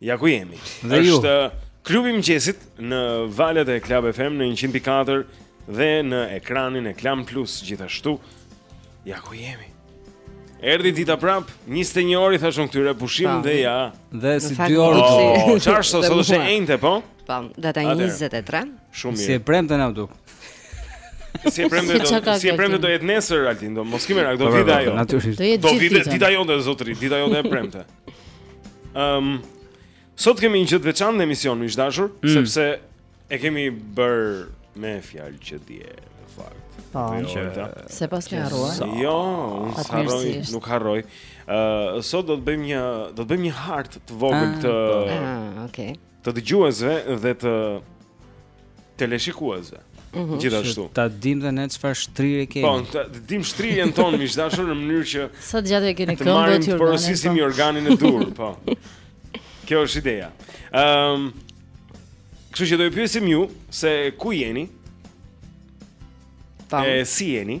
Ja ku jemi. Dhe ju. Është klubi i mëngjesit në valët e Club FM në 104 dhe në ekranin e Klan Plus gjithashtu. Ja ku jemi. Erdhi dita prap, 21 orë i thashun këtyre pushim dhe ja. Dhe si 2 orë. Oh, Çfarë sot sot është e enjte, po? Po, data 23. Shumë mirë. Si e premte na duk. Si e premte do, si e premte do jetë nesër Altin, do mos ki merak, do po, po, vit po, ajo. Natyrisht. Do jetë dita jote zotëri, dita jote e premte. Ëm um, sot kemi një gjë të veçantë në emision, miq të dashur, mm. sepse e kemi bër me fjalë që dje në fakt. Po, jo, se pse ke harruar. Jo, unë nuk harroj, nuk harroj. Ë uh, sot do të bëjmë një do të bëjmë një hartë të vogël ah, të ah, okay. të dëgjuesve dhe të teleshikuesve. Mm -hmm. Gjithashtu. Ta dim dhe ne çfarë shtrirje kemi. Po, ta dim shtrirjen tonë miq të dashur në mënyrë që sa të gjatë i kemi këmbët jorganin. Të porosisim po. jorganin e duhur, po. Kjo është ideja. Ehm um, Kështu që do ju pyesim ju se ku jeni? Tam. E si jeni?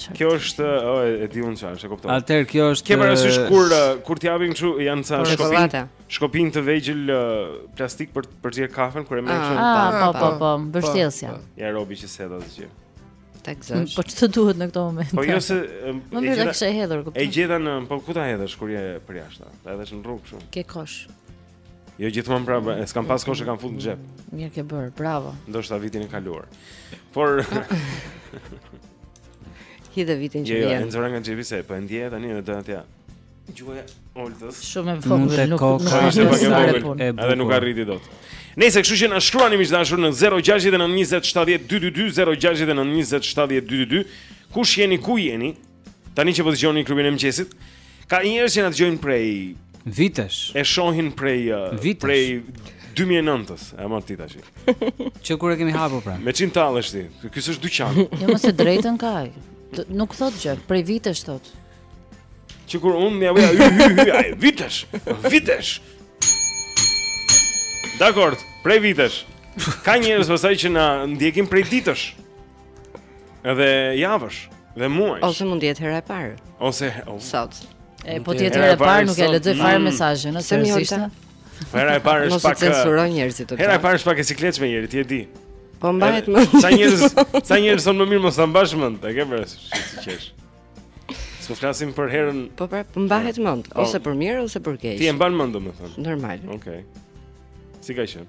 Kjo është, oh, e di unë çfarë, e kuptoj. Atëherë kjo është Ke parasysh kur kur të japim kështu janë ca shkopinj. Shkopinj të vegjël plastikë për përzier kafen kur e merr ah, kështu. Ah, ah, po, po, po, mbështjellsja. Po, po. Ja robi që s'hedh asgjë. Tak zë. Po ç'të duhet në këtë moment? Po jo se më mirë të kishe hedhur, kuptoj. E gjeta në, po ku ta hedhësh kur je përjashta? Ta hedhësh në rrugë kështu. Ke kosh. Jo gjithmonë pra, e s'kam pas kosh e kam fut në xhep. Mirë ke bër, bravo. Ndoshta vitin e kaluar. Por Hidhe vitin që jo, jo, vjen. Jo, nxora nga xhepi se po e ndjej tani edhe doja t'ja. Gjuaja Oltës. Shumë e vogël, nuk ka kosh, është pak e vogël. Edhe nuk arriti dot. Nëse kështu që na shkruani miq të dashur në 069 20 70 222 069 20 70 222 kush jeni ku jeni Tani që po dëgjoni klubin e mëngjesit, ka njerëz që na dëgjojnë prej vitesh. E shohin prej uh, prej 2009-s, e more ti tash. Që kur e kemi hapur pra. Me cin tallesh ti. Ky s'është dyqan. Jo, mo se të drejtë ka ai. Nuk thot gjë, prej vitesh thot. Që kur unë mbaj mend, hy, hy, hy, aj, vitesh, vitesh. Dakord, prej vitesh. Ka njerëz pastaj që na ndjekin prej ditësh. Edhe javësh dhe muajsh. Ose mund të jetë hera e parë. Ose oh. sot. E po të jetë hera e parë nuk e lexoj fare mm. mesazhin, nëse më ishte. Hera e parë është pak. Mos censuroj njerëzit të tjerë. Hera e parë është pak e sikletshme njerëz, ti e di. Po mbahet më. Ca njerëz, ca njerëz thonë më mirë mos ta mbash mend, e ke vënë re, si qesh. S'po flasim për herën. Po pra, po mbahet mend, po. ose për mirë ose për keq. Ti e mban mend, domethënë. Normal. Okej. Si ka qenë?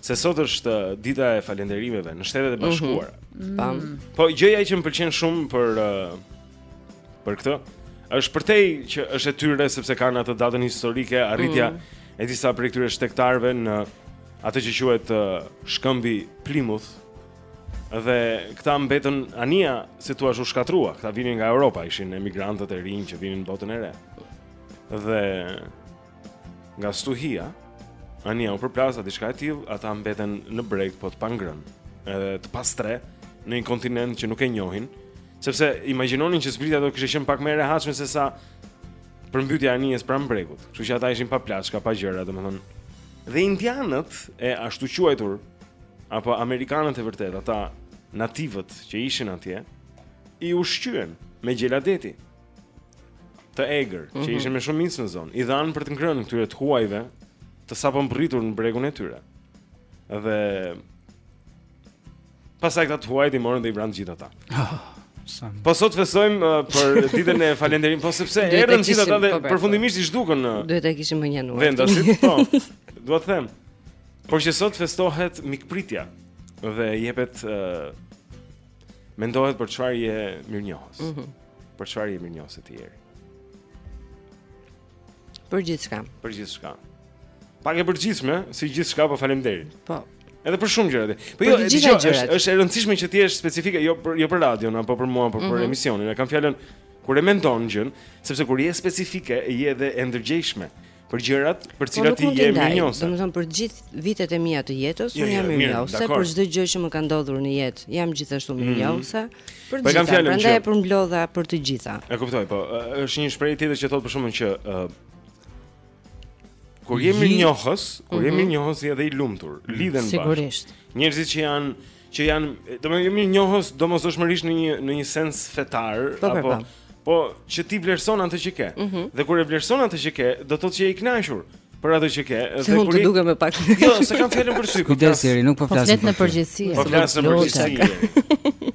se sot është uh, dita e falënderimeve në Shtetet e mhm. Bashkuara. Mm -hmm. Po gjëja që më pëlqen shumë për uh, për këtë është përtej që është e tyre sepse kanë atë datën historike, arritja mm -hmm. e disa prej këtyre shtegtarëve në atë që quhet uh, shkëmbi Plymouth. Dhe këta mbetën anija seç u ashtu shkatërrua, këta vinin nga Europa, ishin emigrantët e rinj që vinin në botën e re. Dhe Nga stuhia, anija u përplas a diçka e tillë, ata mbeten në breg po të pangrënë, edhe të pastrehë në një kontinent që nuk e njohin, sepse imagjinonin që zbritja do të kishte qenë pak më e rehatshme sesa përmbytja e anijes pranë bregut. Kështu që ata ishin pa plaçka, pa gjëra, domethënë. Dhe indianët e ashtuquajtur apo amerikanët e vërtetë, ata nativët që ishin atje, i ushqyen me gjela deti. të egër, mm -hmm. që mhm. ishin me shumicë në zonë, i dhanë për të ngrënë këtyre të huajve të sapombërritur në bregun e tyre. Dhe pastaj këta të huajt i morën dhe i vranë gjithë ata. Po sot festojmë uh, për ditën e falënderimit, po sepse erdhën gjithë ata dhe po, po. përfundimisht i zhdukën në. Uh, Duhet ta kishim më një nuaj. Vendasit, po. Dua të them. Por që sot festohet mikpritja dhe jepet uh, Mendohet për çfarë je mirënjohës. Mm -hmm. Për çfarë je mirënjohëse ti Jeri? Për gjithçka. Për gjithçka. Pak e përgjithshme, si gjithçka, po faleminderit. Po. Edhe për shumë gjëra. Po jo, dëgjoj, është është e rëndësishme që të jesh specifike, jo për jo për radion apo për mua, por për mm -hmm. emisionin. E kam fjalën kur e mendon gjënë, sepse kur je specifike, je edhe e ndërgjegjshme. për gjërat për po, cilat ti je mirënjohës. Domethënë për gjithë vitet e mia të jetës jo, unë jo, jam mirënjohës për çdo gjë që më ka ndodhur në jetë. Jam gjithashtu mhm. mirënjohës për po, gjithë. Prandaj e përmblodha për të gjitha. E kuptoj, po është një shprehje tjetër që thotë për shkakun që kur je mirënjohës, kur je mhm. mirënjohës edhe i lumtur, lidhen bashkë. Sigurisht. Njerëzit që janë që janë, domethënë jo mirënjohës domosdoshmërisht në një në një sens fetar po, po, apo po. po që ti vlerëson atë që ke. Mm -hmm. Dhe kur e vlerëson atë që ke, do të thotë që je i kënaqur për atë që ke. Se mund të dukem më pak. Jo, s'e kam fjalën për ty. Kujdes, nuk po flas. Flet në përgjithësi. Po flas në përgjithësi.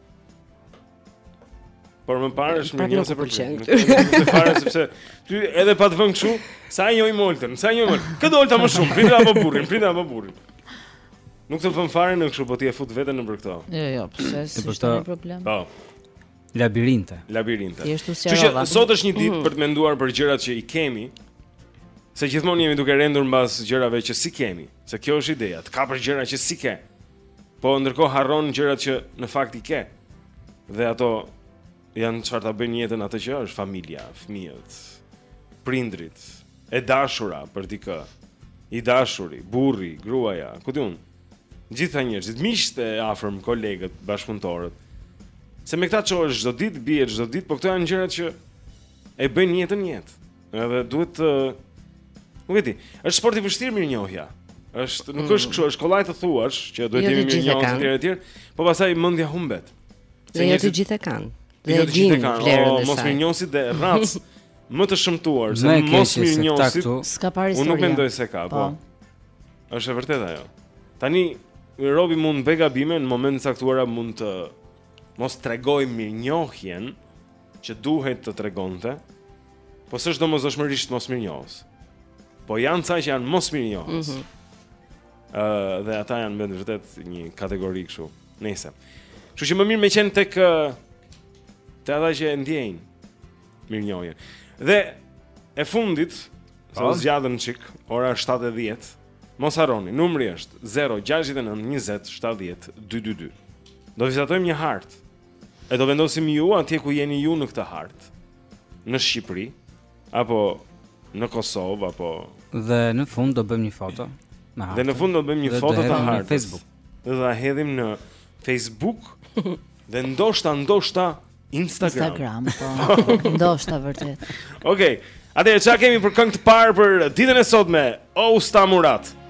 Po Mbarësa është mirënjohëse për qenë këtu. Më parë sepse ty edhe pa të vënë kështu, sa e njeh Oltën, sa e njeh Oltën. Kë do Olta më shumë, prindët apo burrin, prindët apo burrin. Nuk të vën fare në kështu, po ti e fut veten nëpër këto. Jo, jo, pse si është një problem? Po. Labirinte. Labirinte. Kështu që sot është një ditë mm. për të menduar për gjërat që i kemi. Se gjithmonë jemi duke rendur mbas gjërave që s'i kemi, se kjo është ideja, të kapësh gjëra që s'i ke. Po ndërkohë harron gjërat që në fakt i ke. Dhe ato janë çfarë ta bëjnë jetën atë që është familja, fëmijët, prindërit, e dashura për dikë. I dashuri, burri, gruaja, ku di unë. Gjitha njerëzit, miqtë e afërm, kolegët, bashkëpunëtorët. Se me këta çohesh çdo ditë, bie çdo ditë, por këto janë gjërat që e bëjnë jetën jetë. Edhe duhet të Nuk e di. Është sport i vështirë mirënjohja. Është nuk mm. është kështu, është kollaj të thuash që duhet jo, të jemi mirënjohës etj etj, po pastaj mendja humbet. Se jo të gjithë e kanë. Dhe jo të gjithë e kanë. Oh, mosmirënjohësit dhe racë më të shëmtuar se mosmirënjohësit. S'ka parë historia. Unë nuk mendoj se ka, po. po. Është e vërtetë ajo. Tani robi mund të bëjë gabime në momentin e caktuar mund të mos tregojë mirënjohjen që duhet të tregonte, po s'është domosdoshmërisht mosmirënjohës. Po janë ca që janë mosmirënjohës. Mhm. Ëh, uh, dhe ata janë me vërtet një kategori kështu. Nëse. Kështu që më mirë me qenë tek te ata që e ndjejnë mirënjohjen. Dhe e fundit, se po. zgjatëm çik, ora 7:10. Mos harroni, numri është 069 20 70 222. Do vizatojmë një hartë E do vendosim ju atje ku jeni ju në këtë hartë. Në Shqipëri apo në Kosovë apo dhe në fund do bëjmë një foto me hartë. Dhe në fund do bëjmë një foto të hartës. Në Facebook. Dhe do ta hedhim në Facebook dhe ndoshta ndoshta Instagram. Instagram po. ndoshta vërtet. Okej. Okay. Atëherë ça kemi për këngë të parë për ditën e sotme? O Usta Murat.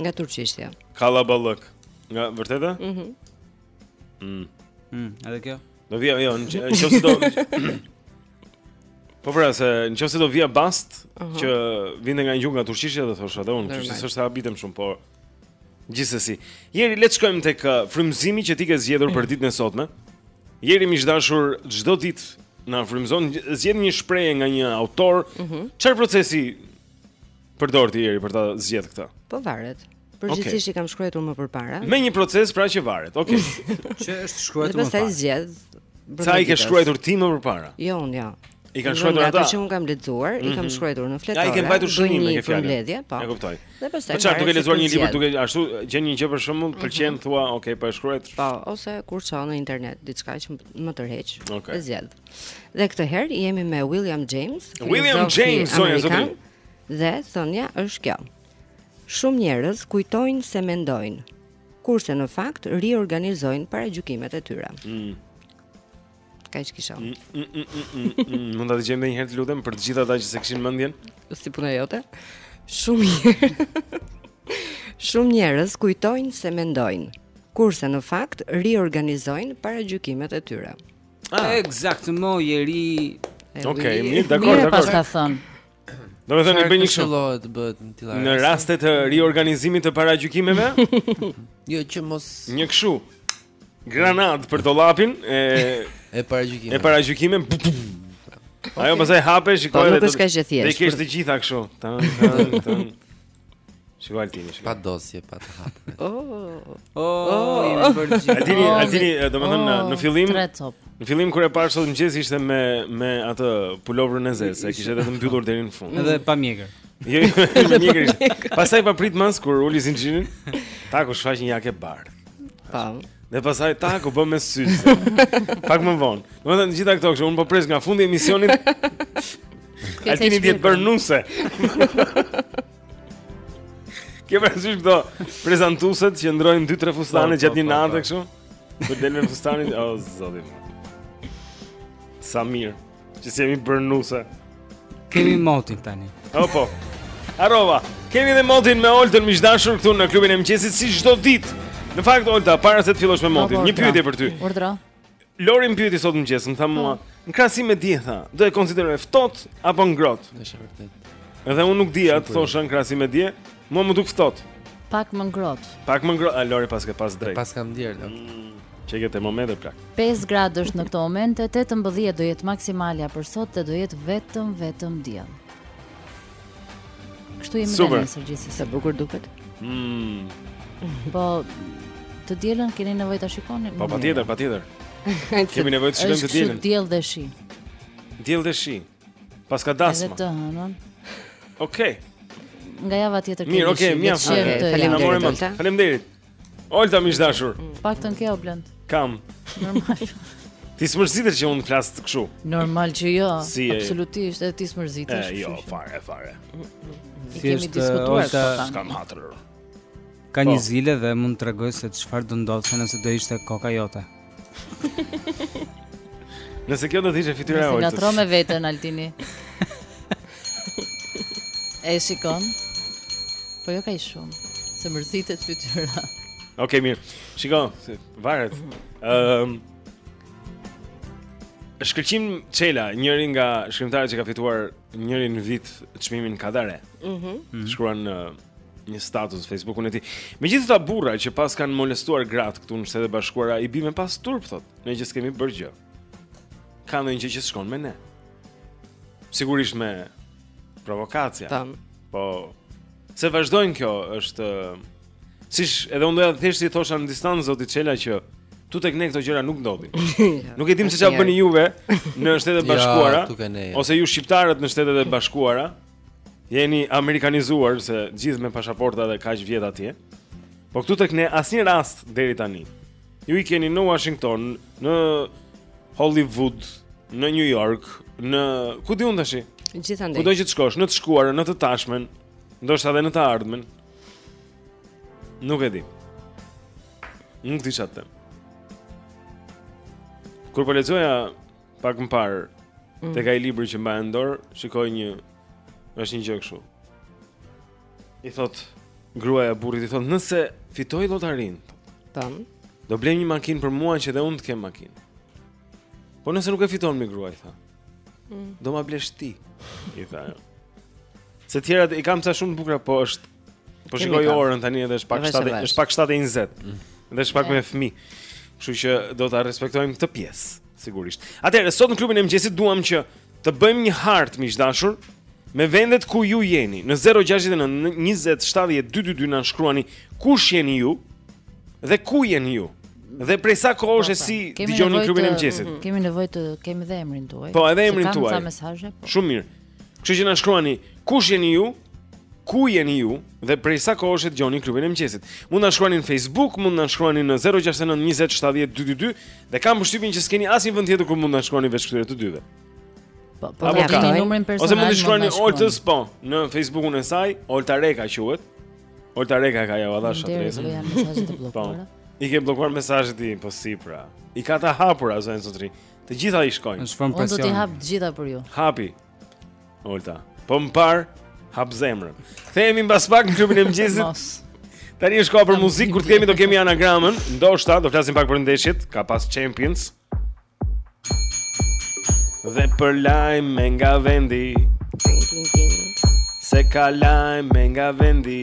Nga turqishtja. Kallaballëk. Me vërtetë? Mhm. Mm. Mm, edhe kjo. Do vija, jo, nëse do. Po pra se nëse do vija bast uh -huh. që vinte nga një gjuhë nga turqishtja do thosha edhe unë, që s'është se habitem shumë, por gjithsesi. Jeri le të shkojmë tek uh, frymëzimi që ti ke zgjedhur për ditën e sotme. Jeri miq të dashur, çdo ditë na frymëzon zgjedh një shprehje nga një autor. Mhm. Çfarë uh -huh. procesi Përdor ti Jeri për ta zgjedh këtë. Po varet. Përgjithsisht okay. i kam shkruar më përpara. Me një proces pra që varet. Okej. Okay. që është shkruar më parë. Pastaj zgjedh. Sa i ke shkruar ti më përpara? Jo, unë jo. I kanë shkruar ata. Ato që unë kam lexuar, mm -hmm. i kam mhm. shkruar në fletore. Ja i kam mbajtur shënim me këtë fjalë. Po. E kuptoj. Dhe pastaj. Po çfarë duke lexuar një libër duke ashtu gjen një gjë për shembull, mhm. pëlqen mm -hmm. thua, ok, po e shkruaj. Po, ose kërkoj në internet diçka që më tërheq. Okay. E zgjedh. Dhe këtë herë jemi me William James. William James, zonja zotërinj. Dhe thënia është kjo. Shumë njerëz kujtojnë se mendojnë, kurse në fakt riorganizojnë paragjykimet e tyre. Mm. Kaq kisha. Mm, mm, mm, mm, mm, mm. Mund ta dëgjojmë edhe një herë të lutem për të gjithë ata që s'e kishin mendjen. Si puna jote? Shumë njerëz. Shumë njerëz kujtojnë se mendojnë, kurse në fakt riorganizojnë paragjykimet e tyre. Ah. Exact, mo jeri. Okej, okay, mirë, dakor, dakor. Mirë, paska thënë. Domethënë i bëj një kështu. Në raste të riorganizimit të paragjykimeve? jo, që mos një kështu. Granat për dollapin e e paragjykimeve. E paragjykimeve. Okay. Ajo pastaj hapesh, shikoj. Po nuk është kaq e thjeshtë. Do kesh të gjitha kështu. Tan tan tan. Shikoj Altini, shikoj. Pa dashje, pa të hap. Oh. Oh, i përgjigj. Altini, oh, Altini, domethënë në, në oh, fillim. Në fillim kur e pashë sot mëngjes ishte me me atë pulovrën e zezë, e kishte vetëm mbyllur deri në fund. Edhe pa mjekër. Jo, jo, jo me mjekër ishte. Pastaj papritmas kur uli zinxhirin, tak u shfaq një jakë e bardhë. Pa. Dhe pastaj tak u bë me syze Pak më vonë Domethënë gjitha këto kështu Unë po pres nga fundi i emisionit Altini të jetë bërë nuse Ke parasysh këto prezantueset që ndërrojnë 2-3 fustane po, gjatë po, një po, nate kështu Për del me fustanin, o oh, zoti im Sa mirë, që s'jemi bërë nuse Kemi motin tani O po, arova, kemi dhe motin me Oltën miq të dashur këtu në klubin e mëngjesit si çdo ditë Në fakt, Olta, para se të fillosh me motin, një pyetje për ty. Urdhro. Lori më pyeti sot mëngjes, më tha mua, po. në krahasim me dje, tha, do e konsideroj ftohtë apo ngrohtë? Është vërtet. Edhe unë nuk dija të thosha në krahasim me dje, mua m'u duk ftohtë. Pak më ngrohtë. Pak më ngrohtë, Lori paske pas të drejtë. Po s'e kam ndier dot. Mm, Ç'e ke termometër plak. 5 gradë është në këtë moment, 18 do jetë maksimale për sot dhe do jetë vetëm vetëm diell. Kështu jemi dhe nesër gjithë sa bukur duket. Mm. Po të dielën keni nevojë ta shikoni? Po patjetër, patjetër. Kemi nevojë të shikojmë të dielën. Është diell dhe shi. Diell dhe shi. Paska dasmë. Edhe të hënën. Okej. Nga java tjetër kemi. Mirë, okej, mjaft. Faleminderit. Faleminderit. Olta miq të dashur. Paktën këtë o Blend. Kam. Normal. Ti s'mërzitesh që unë flas kshu. Normal që jo. Si e... Absolutisht, edhe ti s'mërzitesh. Eh, jo, fare, fare. S'i kemi diskutuar këta. Po S'kam hatër. Ka një po. zile dhe mund të tregoj se çfarë do ndodhte nëse do ishte koka jote. Nëse kjo do të ishte fytyra e Oltës. Nëse ngatërron me veten Altini. e shikon? Po jo ka ai shumë, se mërzitet fytyra. Okej, okay, mirë. Shikon, se varet. Ëm um, Shkëlqim Çela, njëri nga shkrimtarët që ka fituar njërin vit çmimin Kadare. Mhm. Mm Shkruan uh, një status në Facebookun e tij. Me gjithë këta burra që paskan molestuar gratë këtu në Shtetet e Bashkuara, i bie me pas turp, thot, ne gjithë s'kemi bërë gjë. Ka ndonjë gjë që s'shkon me ne. Sigurisht me provokacion. Tam. Po, se vazhdojnë kjo është... Siç, edhe unë doja thjesht t'i thosha në distancë, zotit Çela që këtu tek ne këto gjëra nuk ndodhin. nuk e dim se çfarë bëni juve në Shtetet e Bashkuara ose ju shqiptarët në Shtetet e Bashkuara. Jeni amerikanizuar se gjithë me pashaporta dhe kaq vjet atje. Po këtu tek ne asnjë rast deri tani. Ju i keni në Washington, në Hollywood, në New York, në ku di unë tash? Gjithandej. Kudo që të shkosh, në të shkuarën, në të tashmen, ndoshta edhe në të ardhmen. Nuk e di. Nuk di çfarë. Kur po lexoja pak më parë mm. tek ai libri që mbaj në dorë, shikoj një është një gjë kështu. I thot gruaja burrit i thot, "Nëse fitoj lotarin, tam, do blej një makinë për mua që dhe unë të kem makinë." Po nëse nuk e fiton mi grua, tha. Mm. Do ma blesh ti, i tha ajo. Se të tjerat i kam sa shumë të bukura, po është Po shikoj orën tani edhe është pak 7, është pak 7:20. Mm. Dhe është pak me fëmijë. Kështu që do ta respektojmë këtë pjesë, sigurisht. Atëherë sot në klubin e mëngjesit duam që të bëjmë një hartë miq të dashur me vendet ku ju jeni. Në 069 20 70 222 na shkruani kush jeni ju dhe ku jeni ju. Dhe prej sa kohësh e, si dëgjoni klubin e mëngjesit? Mhm. Kemi nevojë të kemi dhe emrin tuaj. Po, edhe emrin tuaj. Po. Shumë mirë. Kështu që na shkruani kush jeni ju, ku jeni ju dhe prej sa kohësh e dëgjoni klubin e mëngjesit. Mund na shkruani në Facebook, mund na shkruani në 069 20 70 222 dhe kam përshtypjen që s'keni asnjë vend tjetër ku mund na shkruani veç këtyre të dyve. Po, po më jepni numrin personal. Ose mund të shkruani Oltës po në Facebookun e saj, Olta Reka quhet. Olta Reka ja ua dhashë adresën. Jo, i kam mesazhet e bllokuara. Po. I ke bllokuar mesazhet ti, po si pra. I ka të hapura, zotëri. Të gjitha i shkojnë. Është shumë presion. Unë do t'i hap të gjitha për ju. Hapi. Olta. Po më par hap zemrën. Kthehemi mbas pak në klubin e mëngjesit. Tani është koha për muzikë, kur të kthehemi do kemi anagramën, ndoshta do flasim pak për ndeshjet, ka pas Champions. Dhe për lajme nga vendi. Se ka lajme nga vendi.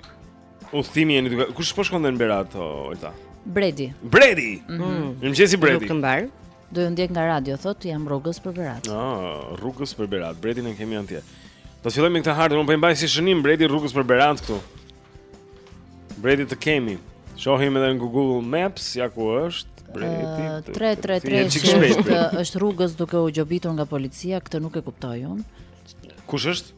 Udhëtimi jeni duke. Kush po shkon në Berat Olta? Bredi. Bredi. Mm -hmm. Mirëmëngjesi Bredi. Nuk mbar. Do ju ndjek nga radio, thotë jam rrugës për Berat. Ah, rrugës për Berat. Bredin e kemi andej. Do të fillojmë me këtë hartë, unë po e mbaj si shënim Bredi rrugës për Berat këtu. Bredi të kemi. Shohim edhe në Google Maps ja ku është. Bredi. 333 është rrugës duke u gjobitur nga policia, këtë nuk e kuptoj unë. Kush është?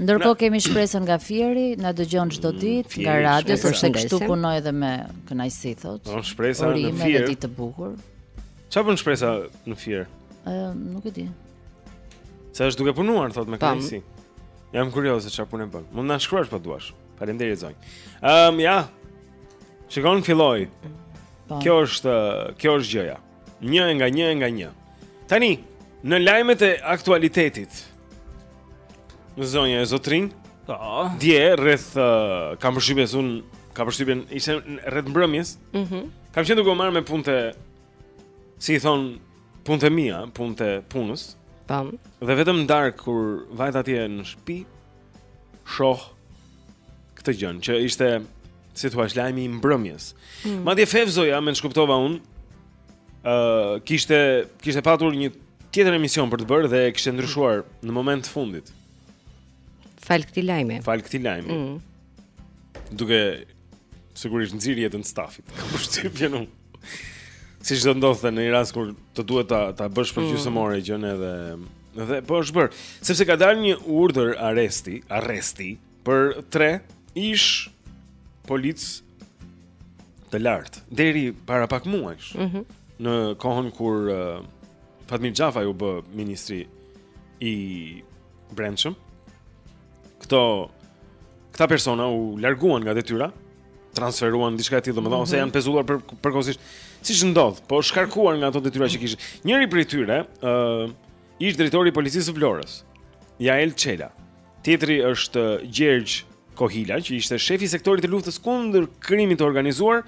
Ndërkohë kemi Shpresën nga Fieri, na dëgjon çdo mm, ditë nga radio sepse kështu punoj edhe me kënaqësi thot. Po Shpresa në Fier. Një ditë të bukur. Çfarë bën Shpresa në Fier? Ë, nuk e di. Se është duke punuar thot me kënaqësi. Jam kurioz se çfarë punë bën. Mund na shkruash po po duash. Faleminderit zonjë. Ëm um, ja. Shikon filloi. Po. Kjo është kjo është gjëja. Një nga një nga një. Tani, në lajmet e aktualitetit. Zonja e zotërinj. Po. Dje rreth uh, kam përshtypjen se unë, kam përshtypjen ishte rreth mbrëmjes. Mhm. Mm kam qenë duke u marrë me punët e si i thonë punët e mia, punët e punës. Tam. Dhe vetëm në darkë kur vajta atje në shtëpi, shoh këtë gjënë, që ishte, si thua, lajmi i mbrëmjes. Mm. Madje Fevzoja, me ç'kuptova unë, uh, kishte, kishte patur një tjetër emision për të bërë dhe kishte ndryshuar në moment të fundit. Falë këtij lajmi. Falë këtij lajmi. Mm. Duke, sigurisht, nxirë jetën stafit. Kam përshtypjen unë. Siç do ndodhte në një rast kur të duhet ta, ta bësh për mm. gjysmë ore gjënë edhe... Dhe po është bërë, sepse ka dalë një urdhër arresti, arresti për tre ish policë të lartë deri para pak muajsh. Ëh. Mm -hmm. Në kohën kur uh, Fatmir Xhafaj u bë ministri i Brendshëm. Këto këta persona u larguan nga detyra transferuan diçka e tillë, domethënë mm -hmm. ose mhm. janë pezulluar përkohësisht. Siç ndodh, po shkarkuar nga ato detyra që kishin. Njëri prej tyre, ë, uh, ish drejtori i policisë së Vlorës, Jael Çela. Tjetri është Gjergj Kohila, që ishte shefi i sektorit të luftës kundër krimit të organizuar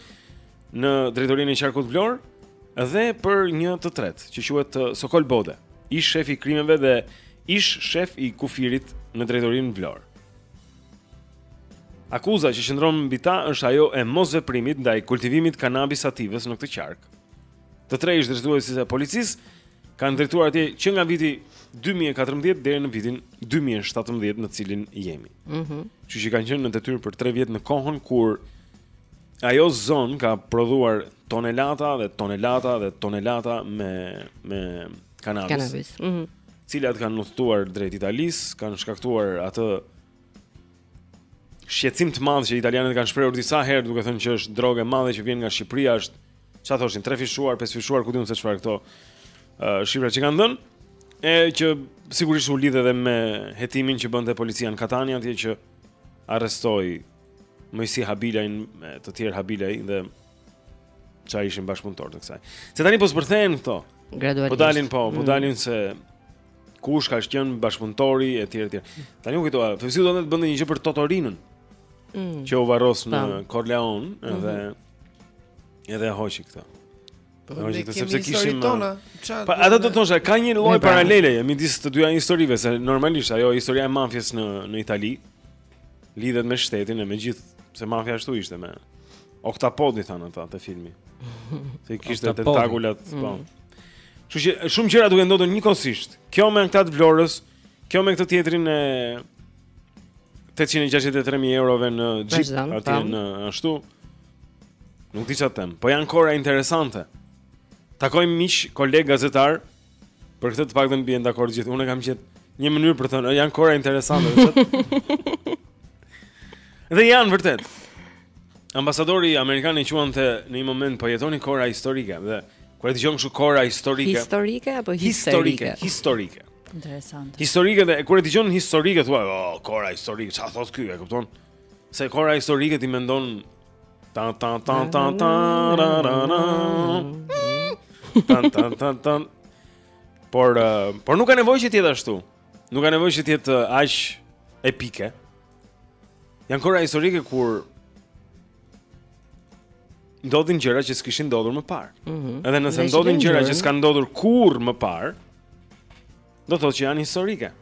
në drejtorinë e qarkut Vlorë dhe për një të tretë, që quhet Sokol Bode, ish shefi i krimeve dhe ish shef i kufirit në drejtorinë Vlorë. Akuza që qëndron mbi ta është ajo e mosveprimit ndaj kultivimit kanabis sativës në këtë qark. Të tre ish drejtuesit e policisë kanë drejtuar atje që nga viti 2014 deri në vitin 2017 në cilin jemi. Mhm. Mm që që kanë qenë në detyrë për 3 vjet në kohën kur ajo zonë ka prodhuar tonelata dhe tonelata dhe tonelata me me kanabis. Kanabis. Mhm. Mm cilat kanë udhëtuar drejt Italisë, kanë shkaktuar atë shqetësim të madh që italianët kanë shprehur disa herë duke thënë që është drogë e madhe që vjen nga Shqipëria, është ça thoshin, trefishuar, pesëfishuar, ku di unë se çfarë këto uh, shifra që kanë dhënë, e që sigurisht u lidh edhe me hetimin që bënte policia në Katania atje që arrestoi Moisi Habilajn me të tjerë Habilaj dhe Ça ishin bashkëpunëtorë të kësaj Se tani po zbërthehen këto Gradualisht Po dalin po, po mm. dalin mm. se Kush ka qenë bashkëpunëtori e tjerë e tjerë Tani u kujtova, se donin të bënin një gjë për Toto Riinën mm. Që u varros në Tam. Corleone Edhe mm -hmm. Edhe hoqi këta Po do të sepse kishim tona. Po atë do të thosha ka një lloj paralele midis të dyja historive se normalisht ajo historia e mafies në në Itali lidhet me shtetin e me gjithë se mafia ashtu ishte me Oktapodi thanë ata te filmi. Se i kishte tentakulat, mm. po. Kështu që shumë gjëra duke ndodhur njëkohësisht. Kjo me këta të Vlorës, kjo me këtë tjetrin e 863000 eurove në Jeep atje në ashtu. Nuk di çfarë them, po janë kohëra interesante. Takojmë miq, kolegë gazetarë, Për këtë të paktën bien dakord gjithë. Unë kam gjetë një mënyrë për të thënë, janë kohëra interesante, vërtet. Dhe janë vërtet. Ambasadori amerikan i quante në një moment po jetoni kohëra historike dhe kur e dëgjon kështu kohëra historike. Historike apo histerike? Historike, historike. Interesante. Historike dhe kur e dëgjon historike thua, "Oh, kohëra historike, çfarë thotë ky?" E kupton? Se kohëra historike ti mendon Ta ta ta ta ta ra ra ra. Ta ta ta ta. Por uh, por nuk ka nevojë që të jetë ashtu. Nuk ka nevojë që të jetë uh, aq epike. Janë kohëra historike kur ndodhin gjëra që s'kishin ndodhur më parë. Mm -hmm. Edhe nëse ndodhin gjëra që s'kanë ndodhur kurrë më parë, Do thotë që janë historike.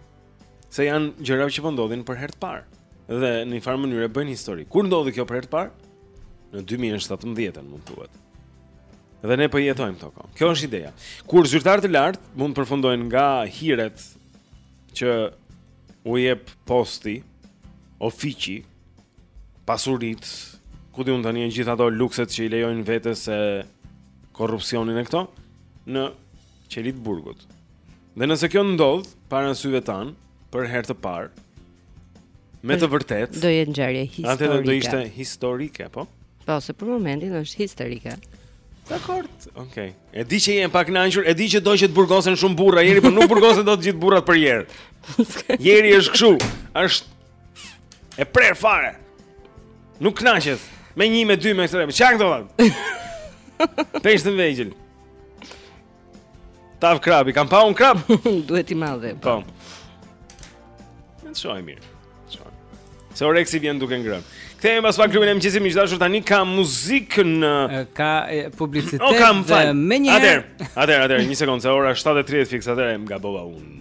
Se janë gjëra që po ndodhin për herë të parë dhe në një farë mënyre bëjnë histori. Kur ndodhi kjo për herë të parë? Në 2017-ën mund të thuhet. Dhe ne po jetojmë këto kohë. Kjo është ideja. Kur zyrtarë të lartë mund të përfundojnë nga hiret që u jep posti, ofiqi, pasuritë, ku di unë tani, gjithë ato lukset që i lejojnë vetes e korrupsionin e këto në qelitë e burgut. Dhe nëse kjo ndodh para syve tanë për herë të parë, me të vërtetë do jetë ngjarje historike. Atëherë do ishte historike, po? Po, se për momentin është historike. Dakord. Okej. Okay. E di që je e pakënaqur, e di që do që të burgosen shumë burra Eri, por nuk burgosen dot gjithë burrat për Erin. Eri është kështu, është e prerë fare. Nuk kënaqet. Me një, me dy, me tre. Ça këto vallë. Peshq të vegjël. Tavë krapi, kam pa unë krap. Duhet i madhe. Po. Ne po. shohim mirë. Shohim. Se oreksi vjen duke ngrënë. Kthehemi pas pak në klubin e mëngjesit miq të dashur tani ka muzikë nuk ka publicitet oh, më fal, menjëherë. Atëherë, atëherë, atëherë, një sekondë, se ora 7:30 fiks atëherë gabova unë.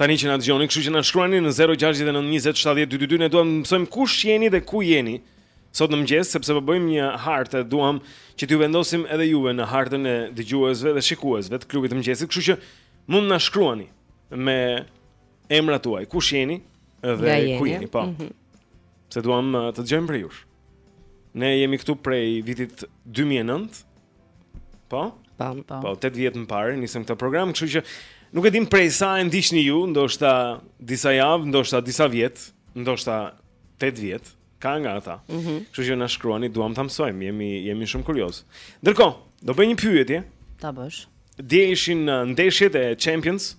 Tani që na dëgjoni, kështu që na shkruani në 0692070222 ne duam të mësojmë kush jeni dhe ku jeni sot në mëngjes sepse po bëjmë një hartë e duam që t'ju vendosim edhe juve në hartën e dëgjuesve dhe shikuesve të klubit të mëngjesit, kështu që mund të na shkruani me emrat tuaj, kush jeni dhe ku jeni. ku jeni, po. Mm -hmm. Se duam uh, të dëgjojmë për ju. Ne jemi këtu prej vitit 2009, Po? Po, po. Po, 8 vjet më parë nisëm këtë program, kështu që nuk e dim prej sa e ndiqni ju, ndoshta disa javë, ndoshta disa vjet, ndoshta 8 vjet, ka nga ata. Mm -hmm. Kështu që na shkruani, duam ta mësojmë, jemi jemi shumë kuriozë. Ndërkohë, do bëj një pyetje. Ta bësh. Dje ishin uh, ndeshjet e Champions.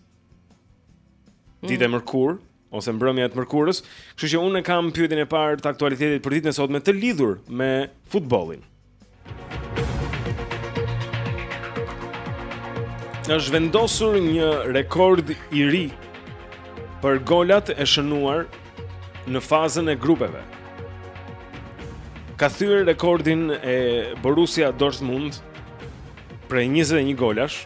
Mm. Ditë e mërkurë. ose mbrëmja e së mërkurës, kështu që unë e kam pyetjen e parë të aktualitetit për ditën e sotme të lidhur me futbollin. Është vendosur një rekord i ri për golat e shënuar në fazën e grupeve. Ka thyer rekordin e Borussia Dortmund prej 21 golash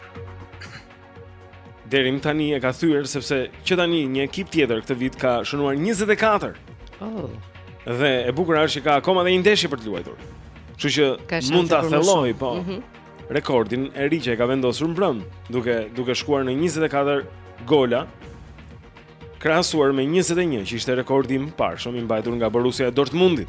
Deri më tani e ka thyer sepse që tani një ekip tjetër këtë vit ka shënuar 24. Oh. Dhe e bukura është që ka akoma dhe një ndeshje për të luajtur. Kështu që mund ta thellojë, po. Mm -hmm. Rekordin e ri që e ka vendosur mbrëm, duke duke shkuar në 24 gola krahasuar me 21 që ishte rekordi i mëparshëm i mbajtur nga Borussia e Dortmundit.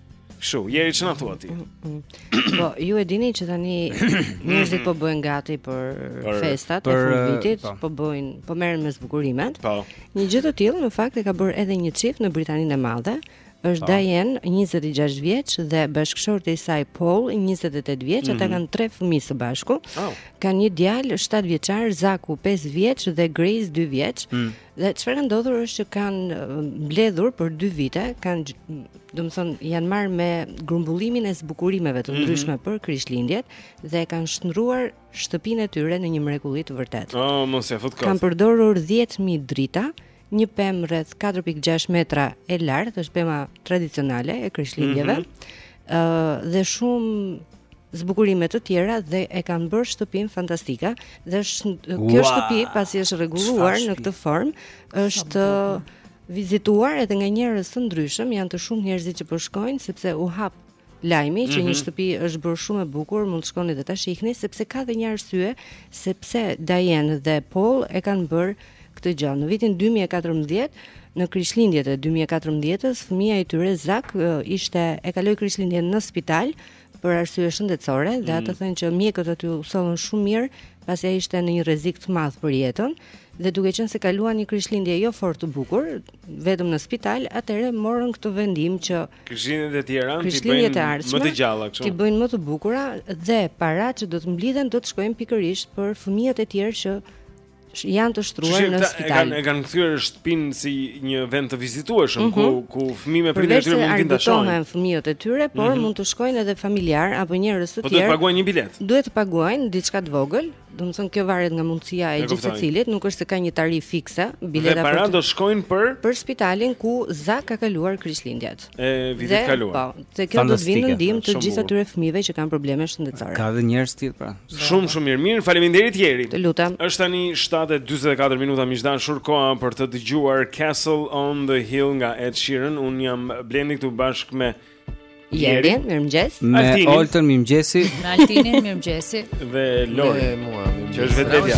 Kështu, Jeri, ç'na thua ti. Mm, mm. Po, ju e dini që tani njerëzit po bëhen gati për, për festat për, e fundvitit, po. po bëjnë, po merren me zbukurimet. Po. Një gjë të tillë në fakt e ka bërë edhe një çift në Britaninë e Madhe, është po. Diane, 26 vjeç dhe bashkëshorti i saj Paul, 28 vjeç, mm -hmm. ata mhm. kanë tre fëmijë së bashku. Oh. Kanë një djalë 7 vjeçar, Zaku 5 vjeç dhe Grace 2 vjeç. Mm. Dhe çfarë ka ndodhur është që kanë mbledhur për 2 vite, kanë domethënë janë marrë me grumbullimin e zbukurimeve të mhm. ndryshme mm -hmm. për Krishtlindjet dhe kanë shndërruar shtëpinë e tyre në një mrekulli të vërtetë. Oh, mos e fut kot. Kanë përdorur 10000 drita, një pemë rreth 4.6 metra e lartë, është pema tradicionale e Krishtlindjeve. Mm -hmm ë uh, dhe shumë zbukurime të tjera dhe e kanë bërë shtëpinë fantastika dhe kjo shtëpi pasi është rregulluar në këtë formë është vizituar edhe nga njerëz të ndryshëm, janë të shumtë njerëzit që po shkojnë sepse u hap lajmi që mm -hmm. një mhm. shtëpi është bërë shumë e bukur, mund të shkoni dhe ta shihni sepse ka dhe një arsye sepse Diane dhe Paul e kanë bërë këtë gjë. Në vitin 2014, në Krishtlindjet e 2014-s, fëmija i tyre Zak ishte e kaloi Krishtlindjen në spital për arsye shëndetësore dhe mm. ata thënë që mjekët aty u sollën shumë mirë, pasi ai ishte në një rrezik të madh për jetën dhe duke qenë se kaluan një Krishtlindje jo fort të bukur, vetëm në spital, atëherë morën këtë vendim që Krishtlindjet e tjera t'i bëjnë më të gjalla kështu. T'i bëjnë më të bukura dhe paratë që do të mblidhen do të shkojnë pikërisht për fëmijët e tjerë që janë të shtruar në spital. Që e kanë e kanë kthyer shtëpinë si një vend të vizitueshëm mm -hmm. ku ku fëmijët me prindërit e tyre mund të ndashojnë. Përveç të argëtohen fëmijët e tyre, por mm -hmm. mund të shkojnë edhe familjarë apo njerëz të tjerë. Po duhet të paguajnë një biletë. Duhet të paguajnë diçka të vogël, domethënë kjo varet nga mundësia e gjithsecilit, nuk është se ka një tarifë fikse, bileta për. Dhe paratë do shkojnë për për spitalin ku Zak ka kaluar Krishtlindjet. e vitit kaluar. Po, se kjo do t'u vijë në ndihmë të gjithë atyre fëmijëve që kanë probleme shëndetësore. Ka edhe njerëz tjetër pra. Shumë shumë mirë. Mirë, faleminderit Jeri. Të lutem. Është tani 7:44 minuta miq të dashur koha për të dëgjuar Castle on the Hill nga Ed Sheeran. Unë jam Blendi këtu bashkë me Jeri, mirëmëngjes. Me Oltën mirëmëngjes. Me Altinin mirëmëngjes. Dhe Lori. Me mua. Që është vetë dia.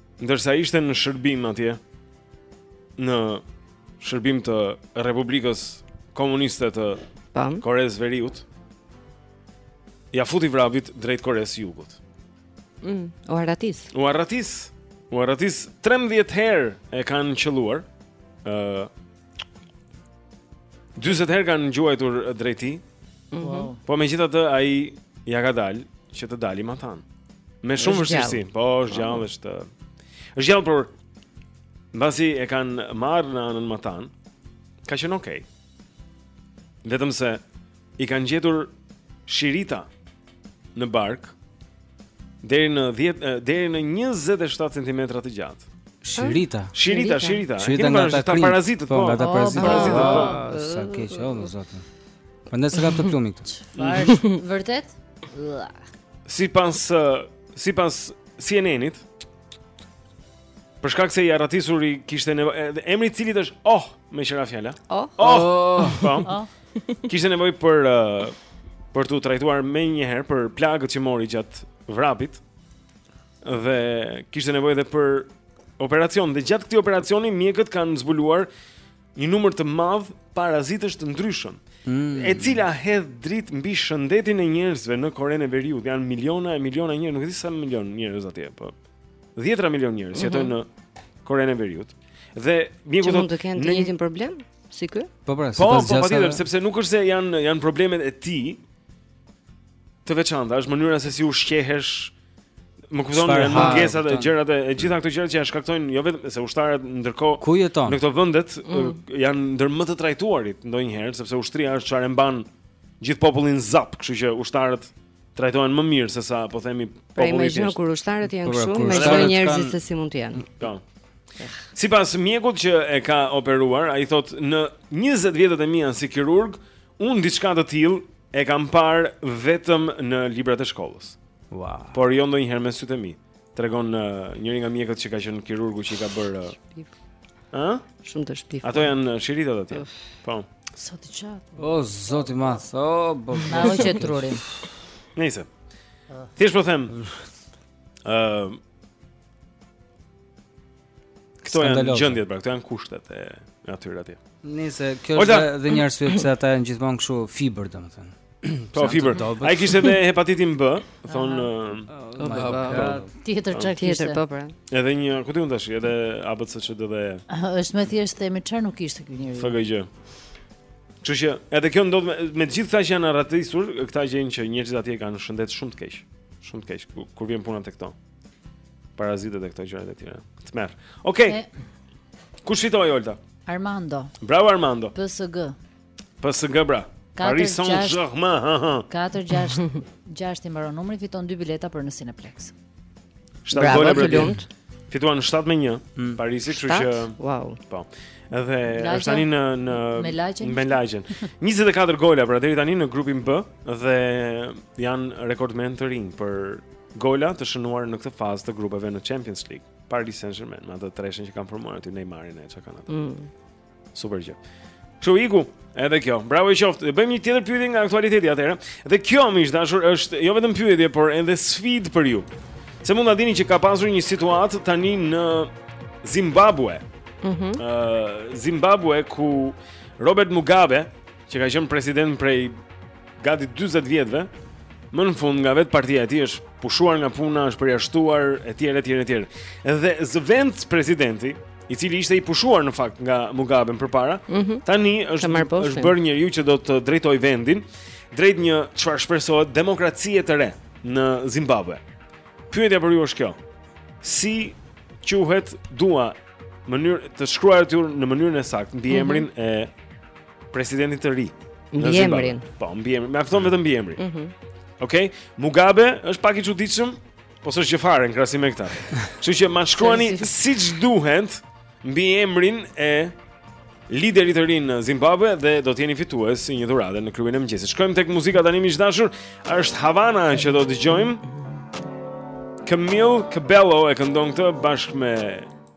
Ndërsa ishte në shërbim atje në shërbim të Republikës Komuniste të Pam. Koresë së Veriut. Ia futi vrapit drejt Koresë së Jugut. Mm, u arratis. U arratis. U arratis 13 herë e kanë qëlluar. ë uh, 40 herë kanë gjuajtur drejt tij. Mm -hmm. Po megjithatë ai ia ka dalë që të dali matanë. Me shumë vështirësi. Po, është gjallë, është. Është gjallë por mbasi e kanë marrë në anën matanë, ka qenë okay. Vetëm se i kanë gjetur shirita në bark deri në 10 deri në 27 cm të gjatë. Shirita. Shirita, shirita. Shirita nga ata krim. Parazitët, po, po. nga ata parazitët. Parazitët, po. Ah, sa keq, o oh, zot. Prandaj s'e kapte plumbi këtë. Vërtet? Sipas sipas CNN-it, Për shkak se i arratisuri kishte nevojë emri i cilit është Oh, meqë ra fjala. Oh. Oh. oh. Po. oh. kishte nevojë për uh, për t'u trajtuar menjëherë për plagët që mori gjatë vrapit dhe kishte nevojë edhe për operacion dhe gjatë këtij operacioni mjekët kanë zbuluar një numër të madh parazitësh të ndryshëm mm. e cila hedh dritë mbi shëndetin e njerëzve në Korenë e Veriut janë miliona e miliona njerëz nuk e di sa milion njerëz atje po dhjetëra milion njerëz mm -hmm. jetojnë në Korenë e Veriut dhe mjeku thotë kanë të njëjtin problem Si ky? Po pra, po, sipas po, gjasave. Po, patjetër, sepse nuk është se janë janë problemet e tij të veçanta, është mënyra se si ushqehesh. Më kupton, janë mungesat e gjërat e gjitha këto gjëra që ia shkaktojnë jo vetëm se ushtarët ndërkohë ku jeton në këto vendet mm. janë ndër më të trajtuarit ndonjëherë sepse ushtria është çfarë e mban gjithë popullin zap, kështu që ushtarët trajtohen më mirë se sa po themi populli. Pra imagjino kur ushtarët janë po, pra, kështu, imagjino njerëzit se si mund të jenë. Po. Sipas mjekut që e ka operuar, ai thotë në 20 vjetet e mia si kirurg, unë diçka të tillë e kam parë vetëm në librat e shkollës. Wow. Por jo ndonjëherë me sytë e mi. tregon uh, njëri nga mjekët që ka qenë kirurgu që i ka bërë. Ë? Uh, Shumë të shpifur. Ato janë shirita do të jenë. Po. Sot i çat. O zoti madh. O bo. Na u qe trurin. Nice. Thjesht po them. Ë uh, Këto janë gjendjet, pra këto janë kushtet e natyrës atje. Nëse kjo është dhe një arsye pse ata janë gjithmonë kështu fibër, domethënë. Po fibër. Ai kishte edhe hepatitin B, thonë tjetër çka tjetër po pra. Edhe një, ku ti mund tash, edhe ABCD dhe. Është më thjesht themi çfarë nuk kishte ky njeri. FGJ. Kështu që edhe kjo ndodh me, me gjithë këta që janë arratisur, këta gjejnë që njerëzit atje kanë shëndet shumë të keq. Shumë të keq kur vjen puna te këto. Parazitët e këto gjërat e tjera. Tmerr. Okej. Okay. E... Kush fitoi Olta? Armando. Bravo Armando. PSG. PSG pra. Paris Saint-Germain. 4-6 i mbaron numri, fiton dy bileta për në Cineplex. Bravo, gola për lumt. Fituan 7 me 1 mm. Parisi, kështu që wow. Po. Edhe është tani në në me lagjen. 24 gola pra deri tani në grupin B dhe janë rekordmen të rinj për Gola të shënuar në këtë fazë të grupeve në Champions League. Paris Saint-Germain, me atë treshën që kanë formuar aty Neymarin e çka kanë atë. Mm. Super gjë. Kështu iku, edhe kjo. Bravo i qoftë. Bëjmë një tjetër pyetje nga aktualiteti atëherë. Dhe kjo miq të dashur është jo vetëm pyetje, por edhe sfidë për ju. Se mund ta dini që ka pasur një situatë tani në Zimbabwe. Mhm. Mm uh, Zimbabwe ku Robert Mugabe që ka qenë president prej gati 40 vjetëve, më në fund nga vetë partia e tij është pushuar nga puna, është përjashtuar etj etj etj. Dhe zëvendës presidenti, i cili ishte i pushuar në fakt nga Mugabe më parë, mm -hmm. tani është është bërë njeriu që do të drejtojë vendin drejt një çfarë shpresohet demokracie të re në Zimbabwe. Pyetja për ju është kjo. Si quhet dua mënyrë të shkruar në mënyrën e saktë mbi- mhm. emrin mm -hmm. e presidentit të ri. Mbiemrin. Po, mbiemrin. Mjafton vetëm mbiemri. Mhm. Mm Okej, okay? Mugabe është pak i çuditshëm, po s'është gjë fare në krahasim me këtë. Kështu që ma shkruani siç duhet mbiemrin e liderit të ri në Zimbabwe dhe do të jeni fitues i një dhurate në klubin e mëngjesit. Shkojmë tek muzika tani miq të dashur, është Havana që do dëgjojmë. Camila Cabello e këndon këtë bashkë me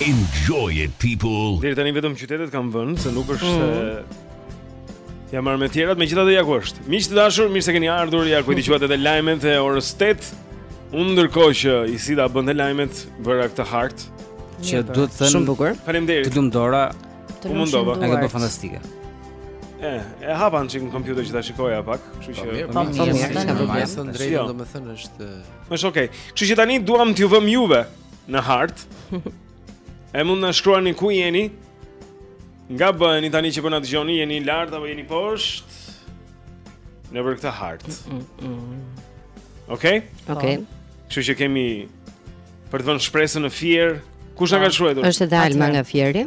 Enjoy it people. Deri tani vetëm qytetet kam vënë se nuk është se mm. jam marrë me tjerat, megjithatë ja ku është. Miq të dashur, mirë se keni ardhur. Ja ku i dëgjuat edhe lajmet e orës 8. Unë ndërkohë që Isida bënte lajmet bëra këtë hartë që po. duhet thënë shumë bukur. Faleminderit. Të lumtë dora. Të lumtë. E ka bërë fantastike. E, e hapa një çik në kompjuter që ta shikoja pak, kështu që po, pa mirë, ka bërë pjesën drejtë, domethënë është Është okay. Kështu që tani duam t'ju vëmë juve në hartë. E mund na shkruani ku jeni? Nga bëheni tani që po na dëgjoni, jeni lart apo jeni poshtë? Nëpër këtë hartë. Mm, mm, mm. Okej? Okej. Kështu që kemi për të vënë Shpresën në Fier. Kush na ka shkruar? Është edhe Alma nga Fieri.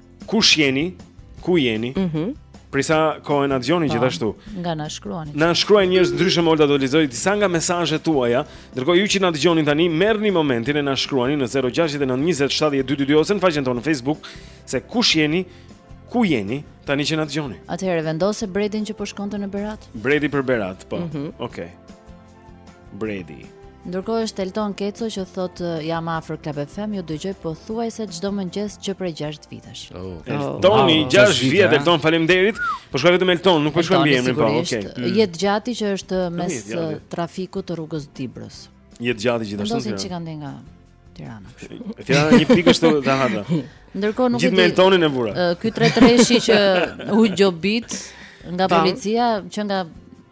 Kush jeni? Ku jeni? Mhm. Mm Prej sa kohe na dëgjoni po, gjithashtu. Nga na shkruani. Na shkruajnë njerëz të ndryshëm Olta do lexoj disa nga mesazhet tuaja. Ndërkohë ju që na dëgjoni tani, merrni momentin e na shkruani në 0692070222 ose në faqen tonë në Facebook se kush jeni, ku jeni tani që na dëgjoni. Atëherë vendose Bredin që po shkonte në Berat. Bredi për Berat, po. Mm -hmm. Okej. Okay. Bredi. Ndërkohë është Elton Keco që thotë jam afër Club FM, ju dëgjoj pothuajse çdo mëngjes që prej 6 vitesh. Oh. Eltoni oh, 6 vjet, Elton faleminderit. Po shkruaj vetëm Elton, nuk po shkruaj mbiemrin po. Okej. Okay. Mm. Jetgjati që është mes trafikut të rrugës së Dibrës. Jetgjati gjithashtu. Do të thotë që kanë nga Tirana. Tirana një pikë është te harta. Ndërkohë nuk e di. Edhe Eltonin e vura. Ky tre treshi që u gjobit nga policia që ishte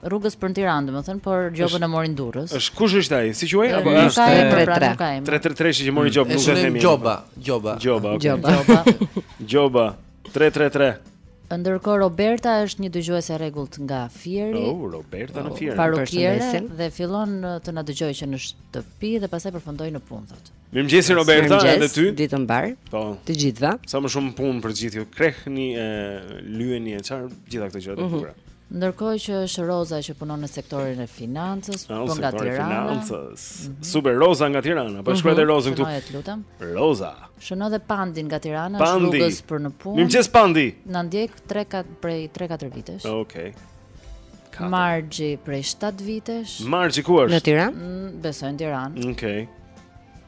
rrugës për në Tiranë, domethënë, por gjobën e mori në Durrës. Është kush është ai? Si quhej? Apo është 333. 333 që mori gjobë, nuk e themi. Gjoba, gjoba. Gjoba. Gjoba. Gjoba. 333. Ndërkohë Roberta është një dëgjuese e rregullt nga Fieri. Oh, Roberta në Fier. Parukiere dhe fillon uh, të na dëgjojë që në shtëpi dhe pastaj përfundon në punë thotë. Mirëmëngjes Roberta, edhe ty. Ditën e mbarë. Po. Të gjithëve. Sa më shumë punë për gjithë ju. Krehni e lyeni e çfarë gjithë këto gjëra të mhm. bukura. Ndërkohë që është Roza që punon në sektorin e financës, oh, po nga Tirana. Mm -hmm. Super Roza nga Tirana. Po shkruaj dhe mhm, Rozën këtu. Shënoje të lutem. Roza. Shëno dhe Pandin nga Tirana, është rrugës për në punë. Mirëmëngjes Pandi. Na ndjek 3-4 prej 3-4 vitesh. Okej. Okay. Marxhi prej 7 vitesh. Marxhi ku është? Në Tiranë? Mm, besoj në Tiranë. Okej. Okay.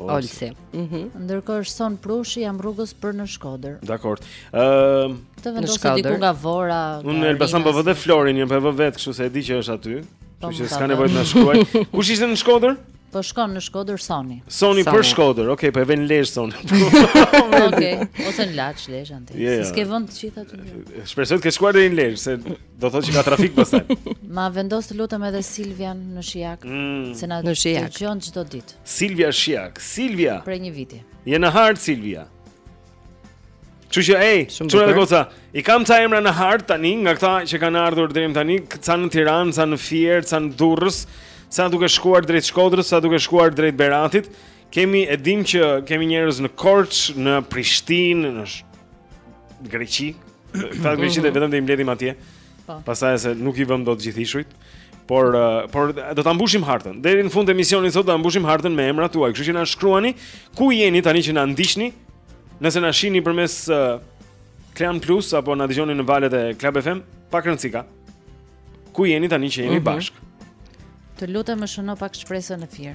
Olsi. Mhm. Ndërkohë është Son Prushi jam rrugës për në Shkodër. Dakord. Ëm, ehm, uh, të vendos diku nga Vora. Unë në Elbasan po vë dhe Florin, jam po vë vetë, kështu që e di që është aty. Po, kështu që s'ka nevojë të na shkruajë. Kush ishte në Shkodër? Po shkon në Shkodër Soni. Soni për Shkodër. Okej, okay, po e vë në Lezhë Sonin. Okej, okay. ose në Laç, Lezhë andej. Yeah. S'ke vend të gjitha aty. Shpresoj të ketë shkuar deri në Lezhë, se Do të thotë që ka trafik pastaj. Ma vendos të lutem edhe Silvian në Shijak, mm. se na dëgjon çdo ditë. Silvia Shijak, Silvia. Prej një viti. Je në hartë Silvia. Që që ej, çuna dhe goca, i kam ca emra në hartë tani nga këta që kanë ardhur deri tani, ca në Tiranë, ca në Fier, ca në Durrës, ca duke shkuar drejt Shkodrës, ca duke shkuar drejt Beratit. Kemi e dim që kemi njerëz në Korçë, në Prishtinë, në Greqi. Te Greqia vetëm do i mbledhim atje. Po. Pastaj se nuk i vëmë dot gjithë ishujt. Por uh, por do ta mbushim hartën. Deri në fund të emisionit sot do ta mbushim hartën me emrat tuaj. Kështu që na shkruani ku jeni tani që na ndiqni. Nëse na shihni përmes uh, Klan Plus apo na dëgjoni në valët e Club FM, pa rëndësi ka. Ku jeni tani që jemi mm -hmm. bashkë? Të lutem më shëno pak Shpresën në Fier.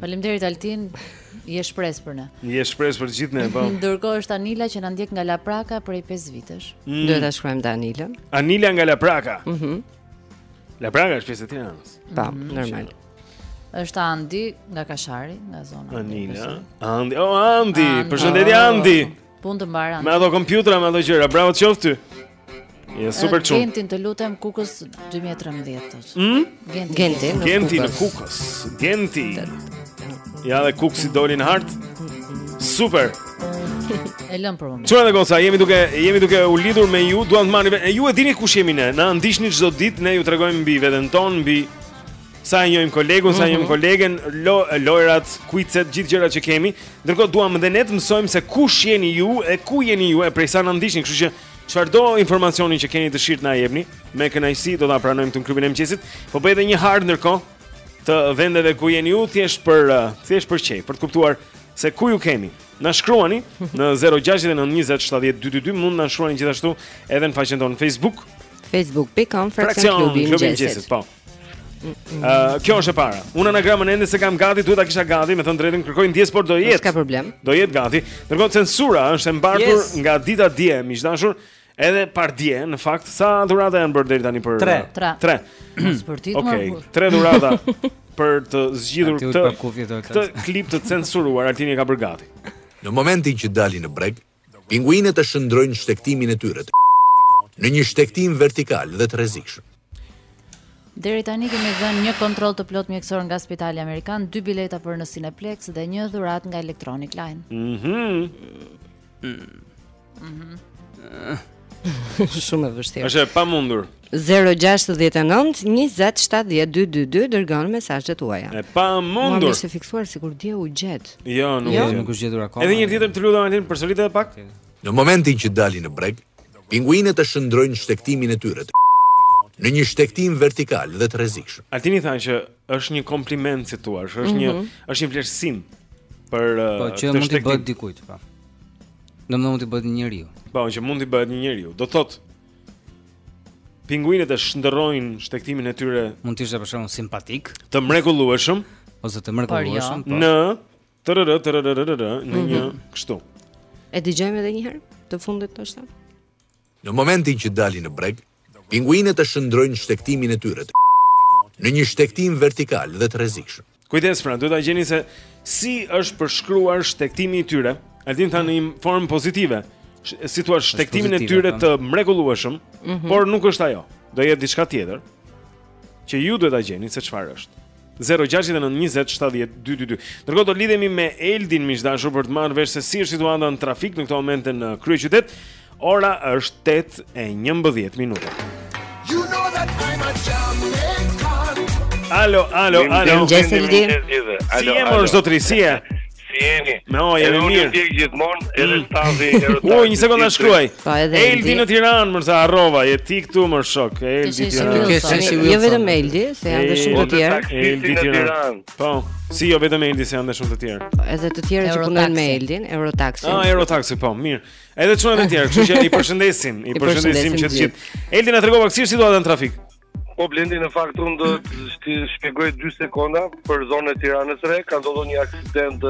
Faleminderit Altin. Je shpresë për ne. Je shpresë për gjithë ne, po. Ndërkohë është Anila që na ndjek nga Lapraka prej 5 vitesh. Mm. Duhet ta shkruajmë dhe Anilën. Anila nga Lapraka. Mhm. Mm Lapraka është pjesë e Tiranës. Po, mm -hmm. normal. Është Andi nga Kashari, nga zona. Anila. Andi, oh Andi, përshëndetje Andi. Punë të mbarë Andi. Me ato kompjutra, me ato gjëra. Bravo të qoftë ty. Je super çun. Gentin të lutem Kukës 2013. Hm? Gentin. Gentin. Genti në Kukës. Genti. Ja dhe Kukësi doli në hartë. Super. E lëmë për moment. Çuna dhe goca, jemi duke jemi duke u lidhur me ju, duam të marrim. Ju e dini kush jemi ne? Na ndiqni çdo ditë, ne ju tregojmë mbi veten tonë, mbi Sa e njohim kolegun, sa e njohim mhm. kolegen, lo, lojrat, quizet, gjithë gjërat që kemi. Ndërkohë duam edhe ne të mësojmë se kush jeni ju e ku jeni ju e prej sa na ndiqni, kështu që çfarëdo informacioni që keni dëshirë të na jepni, me kënaqësi do ta pranojmë këtu në klubin e mëngjesit. Po bëj edhe një hartë ndërkohë të vendeve ku jeni ju thjesht për uh, thjesht për qejf, për të kuptuar se ku ju kemi. Na shkruani në 069 20 70 222, mund na shkruani gjithashtu edhe në faqen tonë Facebook, facebook.com fraksion klubi i mëngjesit. Po. Uh, kjo është e para. Unë anagramën ende se kam gati, duhet ta kisha gati, me thënë drejtën, kërkoj ndjesë por do jetë. S'ka problem. Do jetë gati. Ndërkohë censura është e mbartur yes. nga dita dje, miq të dashur, edhe pardje, në fakt, sa dhurata janë bërë deri tani për 3. 3. 3. Sportit më. Okej. 3 dhurata për të zgjidhur këtë këtë klip të censuruar, Altini e ka bërë gati. Në momentin që dalin në breg, Pinguinët e shndërrojnë shtegtimin e tyre në një shtegtim vertikal dhe të rrezikshëm. Deri tani kemi dhënë një kontroll të plotë mjekësor nga Spitali Amerikan, dy bileta për në Cineplex dhe një dhuratë nga Electronic Line. Mhm. Mhm. Shumë e vështirë. Është e pamundur. Zero gjashtëdhjetë e nëntë njëzet shtatëdhjetë dy dy dy dërgoni mesazhet tuaja. E pamundur. Mu më ishte fiksuar sikur dje u gjet. Jo, nuk jo? nuk është gjetur akoma. Edhe një tjetër të lutem Altin, përsëritë edhe pak. Në momentin që dalin në breg, pinguinët e shndërrojnë shtegtimin e tyre në një shtegtim vertikal dhe të rrezikshëm. Altini tha që është një kompliment si thua, është mm -hmm. një mhm. është një vlerësim për po uh, që mund t'i bëhet dikujt, po. Domethënë mund t'i bëhet një njeriu. Po, që mund t'i bëhet një njeriu. Do thotë pinguinët e shndërrojnë shtegtimin e tyre mund të ishte për shembull simpatik, të mrekullueshëm ose të mrekullueshëm po. në trrr trrr në një mhm. kështu. E dëgjojmë edhe një herë të fundit të shkretën. Në momentin që dalin në breg, pinguinët e shndërrojnë shtegtimin e tyre në një shtegtim vertikal dhe të rrezikshëm. Kujdes pra, duhet ta gjeni se si është përshkruar shtegtimi i tyre. Altin tha në një formë pozitive. Si thua shtegtimin e tyre po. të mrekullueshëm, mm -hmm. por nuk është ajo. Do jetë diçka tjetër që ju duhet ta gjeni se çfarë është. 0692070222. Ndërkohë do lidhemi me Eldin, miq të dashur, për të marrë vesh se si është situata në trafik në këto momente në kryeqytet. Ora është 8:11 minuta. You know that I'm a Jamaican. Alo, alo, alo. Mirëmëngjes, Eldi. Si je mor zotri, si je? Si jeni? Me o, jemi mirë. Ju ndjekim gjithmonë edhe mm. stafi Eurotaxi. Unë një sekondë shkruaj. Po edhe Eldi. Eldi në Tiranë, mos e harrova, je ti këtu mo shok. Eldi Tiranë. Ti ke sesi Jo vetëm Eldi, se janë dhe shumë të tjerë. Eldi Tiranë. Po. Si jo vetëm Eldi, se janë dhe shumë të tjerë. Po, edhe të tjerë që punojnë me Eldin, Eurotaxi. Ah, Eurotaxi, po, mirë. Edhe çuna të tjerë, kështu që i përshëndesim, i përshëndesim që të gjithë. Eldi na tregova si është situata në trafik. Po blendi në fakt unë do të shpjegoj 2 sekonda për zonën e Tiranës së Re, ka ndodhur një aksident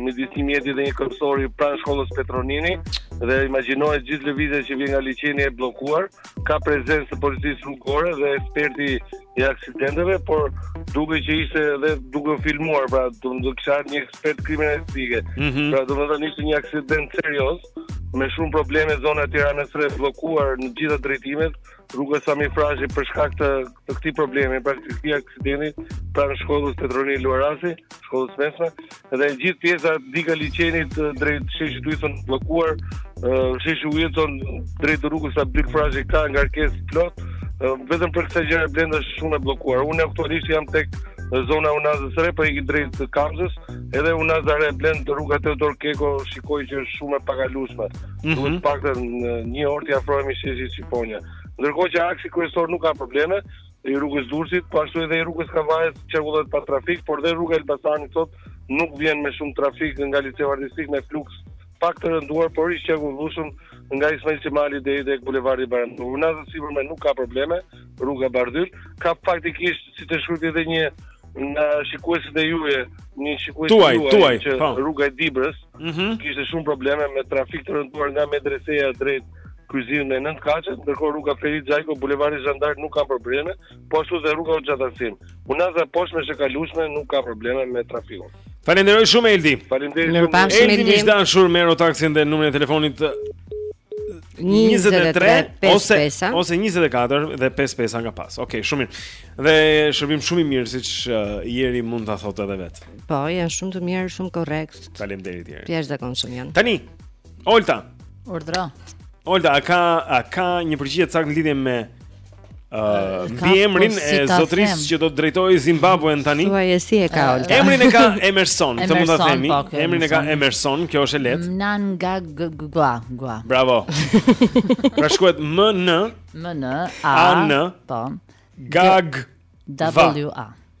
midis një mjeti dhe një këmbësori pranë shkollës Petro Nini dhe imagjinohet gjithë lëvizja që vjen nga liqeni e bllokuar. ka prezencë të policisë rrugore dhe eksperti i aksidenteve, por dukej që ishte dhe duke u filmuar, pra do të ishte një ekspert kriminalistike. Mm -hmm. Pra domethënë ishte një aksident serioz me shumë probleme zona e Tiranës së Re bllokuar në të gjitha drejtimet, rruga Sami Frashëri për shkak të, të këtij problemi, pra të këtij aksidenti pranë shkollës Petro Nini Luarasi. shkollës së mesme dhe gjithë pjesa e Digës Liqenit drejt Sheshit Uillson bllokuar, Sheshi Uillson drejt rrugës Abdyl Frashëri ka ngarkesë plot, vetëm për këtë gjë Blendi është shumë e bllokuar. Unë aktualisht jam tek zona Unazës së Re, po iki drejt Kamzës, edhe Unaza e Re Blendi rruga Teodor Keko shikoj që është shumë e pakalueshme. Mm -hmm. Duhet paktën një orë të afrohemi sheshit Shqiponja. Ndërkohë që aksi kryesor nuk ka probleme, i rrugës Durrësit, po ashtu edhe i rrugës Kavajës qarkullohet pa trafik, por dhe rruga Elbasanit sot nuk vjen me shumë trafik nga liceu artistik me fluks pak të rënduar, por i qarkullueshëm nga Ismail Qemali deri tek bulevardi Bajram. Në unazën e sipërme nuk ka probleme, rruga Bardhyl ka faktikisht si të shkruajti edhe një nga shikuesit e tuaj, një shikues i juaj që po. rruga e Dibrës mm -hmm. kishte shumë probleme me trafik të rënduar nga medreseja drejt kryqëzimit me nëntëkatëshet, ndërkohë rruga Ferit Xhajko, bulevardi Zhan d'Ark nuk ka probleme, po ashtu dhe rruga Hoxha Tahsin. Unaza e poshtme është e kalueshme nuk ka probleme me trafikun. Falenderoj shumë Eldi. Falenderoj shumë Eldi. Eldi me Merr Taksin dhe numrin e telefonit 23 ose ose 24 dhe 55 nga pas. Okej, okay, shumë mirë. Dhe shërbim shumë i mirë siç uh, Jeri mund ta thotë edhe vetë. Po, janë shumë të mirë, shumë korrekt. Faleminderit Jeri. Të jashtëzakonshëm janë. Tani, Olta. Urdhëro. Olta, a ka a ka një përgjigje të saktë në lidhje me ë uh, mbi emrin e zotërisë që do të drejtojë Zimbabuen tani? Thuaje si e ka Olta. Emrin e ka Emerson, këtë mund ta themi. Po, emrin e ka Emerson, kjo është e lehtë. Mnangagwa, Gwa. Bravo. Pra shkruhet M N M N A N. Po. Gag W A.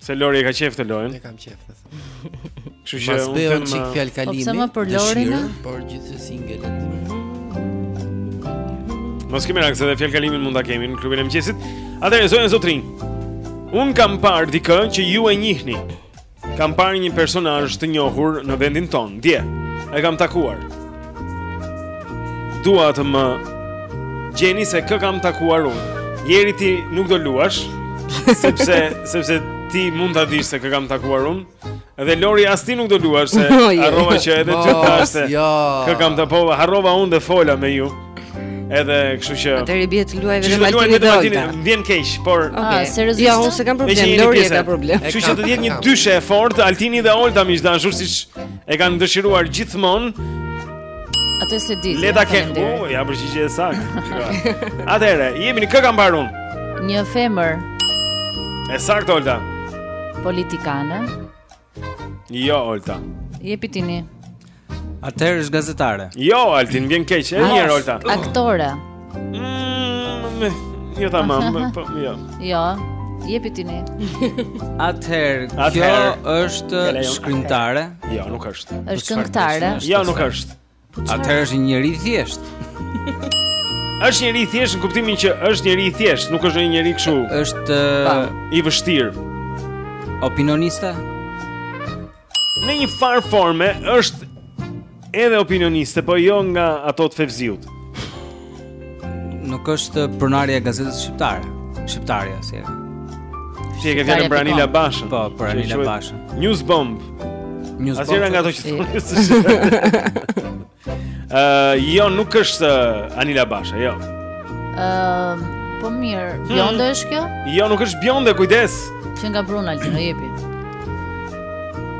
Se Lori e ka qejf këtë lojën. E kam qejf. Kështu që unë bëj një çik fjalëkalimi. Po pse më për Lorin? Por gjithsesi ngelet. Mos kini merak se dhe fjalëkalimin mund ta kemi në klubin e mëngjesit. Atëherë zonja e zotërinj. Unë kam parë dikë që ju e njihni. Kam parë një personazh të njohur në vendin tonë, dje. E kam takuar. Dua të më gjeni se kë kam takuar unë. Jeri ti nuk do luash, sepse sepse ti mund ta dish se kë kam takuar unë. Dhe Lori as ti nuk do luash se jo, jo, harrova që edhe ty të thashë se jo. kë kam të po harrova unë dhe fola me ju. Edhe kështu që Atëherë i bie të luaj vetëm Altini dhe Olta. Vetëm Altini, më vjen keq, por ah, seriozisht. Jo, unë s'e kam problem, Lori e ka problem. Kështu që do të jetë një dyshe e fortë Altini dhe Olta miq të dashur siç E kanë dëshiruar gjithmonë. Atë s'e di. Le ta kem. Po, ja përgjigje e saktë. Atëherë, jepini, kë kam parë unë? Një femër. E saktë Olta. Politikane. Jo Olta. Jepi Tini. Atëherë është gazetare. Jo, Altin, më vjen keq, e mirë Olta. Aktore. Mmm, jo tamam, po, jo. Jo, jepi Tini. Atëherë, kjo është shkrimtare? Jo, nuk është. Është këngëtare? Jo, nuk është. Atëherë është një njeri i thjeshtë. Është njeri i thjeshtë në kuptimin që është njeri i thjeshtë, nuk është një njeri kështu. Është i vështirë. Opinioniste? Në një farë forme është edhe opinioniste, po jo nga ato të Fevziut. Nuk është pronarja e Gazetës Shqiptare, Shqiptarja si. Ti e ke fjalën për Anila Bashën. Po, për Anila Bashën. Newsbomb. Newsbomb. Asira nga ato që thonë. Ëh, jo nuk është Anila Basha, jo. Ëh, po mirë, hmm. Bjonde, hmm, është kjo? Jo, nuk është bjonde, kujdes. Që nga brunia Altino jepi.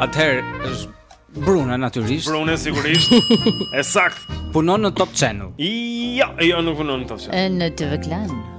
Atëherë është brune natyrisht. Brune sigurisht. E saktë. Punon në Top Channel. Jo, jo nuk punon në Top Channel. Në TV Klan.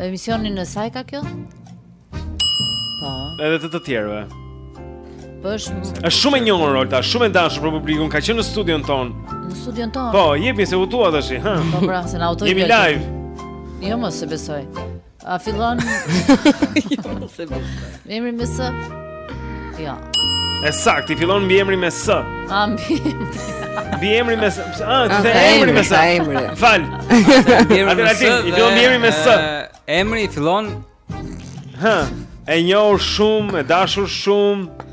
Emisionin e saj ka kjo? Po. Edhe të të tjerëve. Po është është shumë e njohur Olta, shumë e dashur për publikun, ka qenë në studion tonë. Në studion tonë. Po, jepni se u tua tash, hë. Po pra, se na auto. Jemi live. Jo more, s'e besoj. A fillon? Jo more, s'e besoj. Emri me S Jo. E saktë, i fillon mbiemri me S. Ah, mbi. Mbiemri me S. Ah, ah të emri me S. Më fal. Mbiemri me S. I fillon mbiemri me S. Emri i fillon Hë, e njohur shumë, e dashur shumë.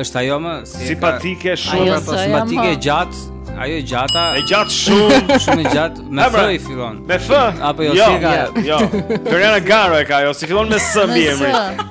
Është ajo më simpatike shumë, apo simpatike gjatë, ajo e gjata. E gjatë shumë, shumë e gjatë. Me F i fillon. Me F. Apo jo, jo s'e ka. Jo. Floriana Garo e ka ajo, s'i fillon me S mbiemri.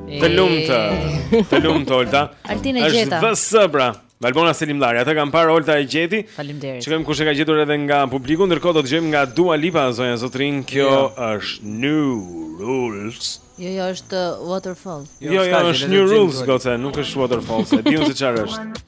Të lumtë. Të lumtë Olta. Altin e gjeta. Është VS pra. Valbona Selimllari, atë kam parë Olta e gjeti. Faleminderit. Shikojmë kush e ka gjetur edhe nga publiku, ndërkohë do të dëgjojmë nga Dua Lipa zonja zotërinj, kjo jo. është New Rules. Jo, jo, është uh, Waterfall. Jo, jo, jo është New Rules, goce, nuk është Waterfall, s'e di unë se çfarë është.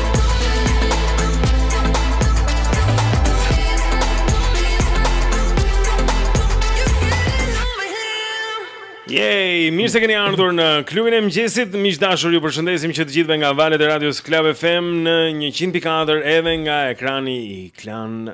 Yay, mirë se keni ardhur në klubin e mëngjesit. Miq të dashur, ju përshëndesim që të gjithëve nga valët e radios Club FM në 100.4 edhe nga ekrani i Klan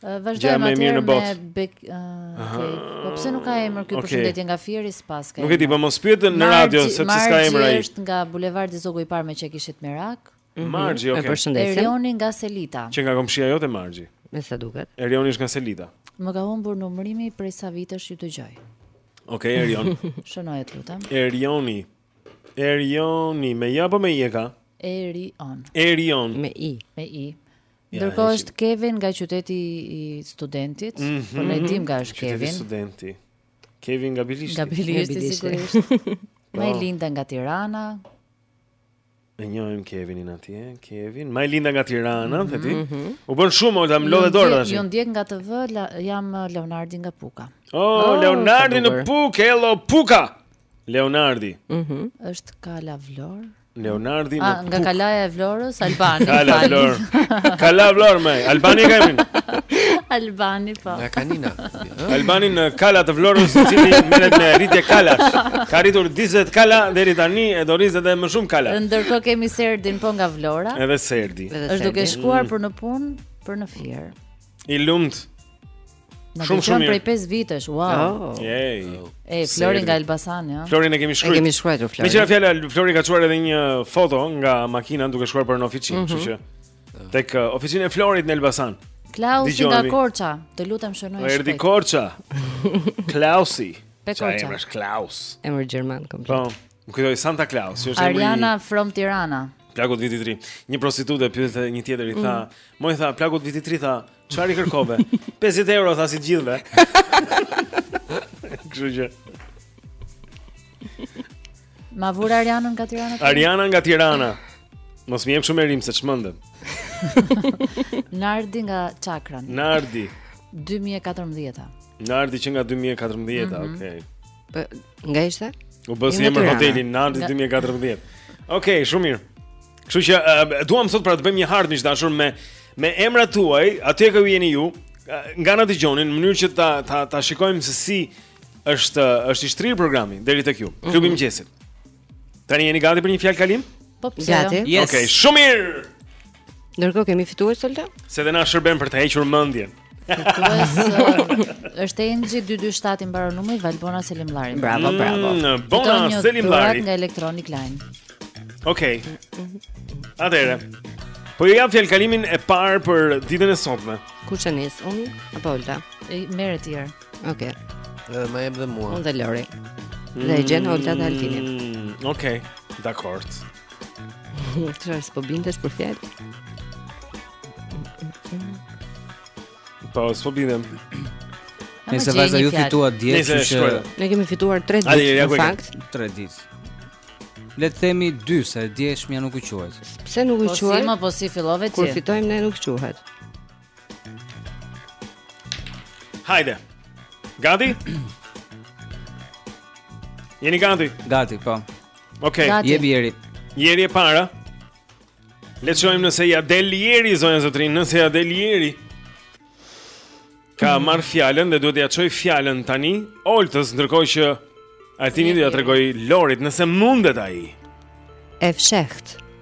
Vazhdojmë atëherë me bek... Okay. Po pse nuk ka emër ky okay. përshëndetje nga Fieri sipas ka. Nuk e di, po mos pyet në radio se pse s'ka emër ai. Është nga bulevardi Zogu i parë me ç'e kishit merak. Mm -hmm. Margji, okay. e përshëndesim. Erioni nga Selita. Qenka komshia jote Margji. Me sa duket. Erioni është nga Selita. Më ka humbur numrimi prej sa vitesh ju dëgjoj. Okej, Erion. Shënoje të lutem. Erioni. Erioni, me ja apo me i e ka? Erion. Erion. Me i. Me i. Ndërkohë është Kevin nga Qyteti i Studentit, mm -hmm. por ne mhm. e dimë nga është Kevin. Qyteti Studenti. Kevin nga Bilishti. Nga Bilishti sigurisht. Maj po. linda nga Tirana. E njohim Kevinin atje, Kevin. Majlinda nga Tirana, mm -hmm. ti. Mhm. U bënë shumë, m'u lodh dora tash. Ju ndjek nga TV, la, jam uh, Leonardi nga Puka. Oh, oh Leonardi në Pukë, hello Puka. Leonardi. Mhm. Mm është Kala Vlorë. Leonardi në Nga Kalaja e Vlorës, Albani. Kala Vlorë. Kala Vlorë më. Albanin e kemi. Albani po. Nga Kanina. Albani në Kala të Vlorës, i cili merret me rritje kalash. Ka rritur 40 kala deri tani e do rrisë edhe më shumë kala. Ndërkohë kemi Serdin po nga Vlora. Edhe Serdi. Është duke shkuar mm. për në punë, për në Fier. I lumtë. Na shumë shumë prej 5 vitesh. Wow. Oh. Yay. E Flori nga Elbasani, ha. Florin e kemi shkruar. E kemi shkruar Florin. Meqenëse fjala Flori ka çuar edhe një foto nga makina duke shkuar për në oficinë, mhm. kështu që tek uh, oficina e Florit në Elbasan. Klausi nga Korça, të lutem shënoje shpejt. Erdi Korça. Klausi. Pe Korça. Ai është Klaus. Emër gjerman komplet. Po, më kujtoi Santa Klaus, është emri. Ariana from Tirana. Plakut të Vitit të Ri. Një prostitutë pyet një tjetër i tha, mm. "Moj tha, plakut të Vitit të Ri tha, Çfarë i kërkove? 50 euro tha si gjithëve. Kështu që. Ma vura Ariana nga Tirana. Ariana nga Tirana. Mos më jep shumë rimë se çmendem. Nardi nga Çakran. Nardi. 2014. Nardi që nga 2014, mm -hmm. okay. Po nga ishte? U bë si emër hoteli Nardi 2014. Okej, okay, shumë mirë. Kështu që uh, duam sot pra të bëjmë një hartë miq të dashur me me emrat tuaj, aty ku jeni ju, nga na dëgjoni në mënyrë që ta ta ta shikojmë se si është është i shtrirë programi deri tek ju. Mhm. Klubi i mëngjesit. Tani jeni gati për një fjalëkalim? Po pse? Gati. Jo? Yes. Okej, okay, shumë mirë. Ndërkohë kemi fituar solda? Se dhe na shërben për të hequr mendjen. Fitues është Enxhi 227 i mbaron numri Valbona Selimllari. Bravo, mm, bravo. Mm, Bona Selimllari nga Electronic Line. Okej. Okay. Atëre. Po ju jap fjalëkalimin e parë për ditën e sotme. Kush e nis? Unë? Apo Olta? Merre ti Jeri. Okej. Okay. Ma jep dhe mua. Unë dhe Lori. Dhe e gjenë Olta dhe Altini. Mm, Okej, okay. dakord. Çfarë s'po bindesh për fjalë? Po, s'po bindem. Meqë ra fjala ju fituat dje, kështu ne kemi fituar 3 ditë në fakt, 3 ditë. Le të themi 2 se e djeshmja nuk u quhet. Pse nuk u quhet? Po si më po si fillove ti? Kur fitojmë ne nuk quhet. Hajde. Gati? Jeni gati? Gati, po. Okej. Okay. Jepi Jeri. Jeri e para. Le të shojmë nëse ja del Jeri zonja zotërinj, nëse ja del Jeri. Ka mm. marrë fjalën dhe duhet t'ia çojë fjalën tani Oltës, ndërkohë që Altini do ia tregojë Lorit nëse mundet ai. E fshehtë.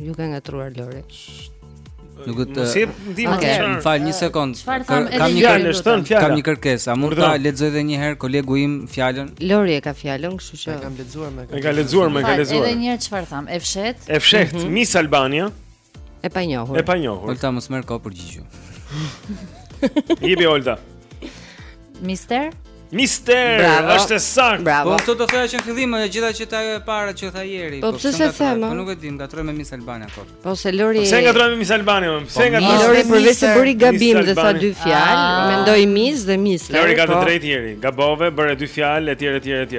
Ju ka ngatërruar Lori. Nuk e të Nuk ndihmë okay. më fal një sekond. Kam një fjalë, është fjalë. Kam një kërkesë. A mund ta lexoj edhe një herë kolegu im fjalën? Lori e ka fjalën, kështu që e kam lexuar më. E ka lexuar më, e ka lexuar. Edhe një herë çfarë tha? E fshehtë? E fshehtë, mhm. Miss Albania. E panjohur. E panjohur. Olta mos merr kohë përgjigju. Jepi Olta. Mister? Mister, Bravo. është e saktë. Bravo. Po këtë do thoja që në fillim e gjitha që ta e para që tha Jeri. Po, po pse s'e the? Po nuk e di, ngatërroi me Miss Albania kot. Po se Lori. Po pse ngatërroi me Miss Albania? Po pse po, ngatërroi? Lori përveç se bëri gabim dhe tha dy fjalë, ah. mendoi Miss dhe Mister. Lori ka të po. drejtë Jeri. Gabove, bëre dy fjalë etj etj etj.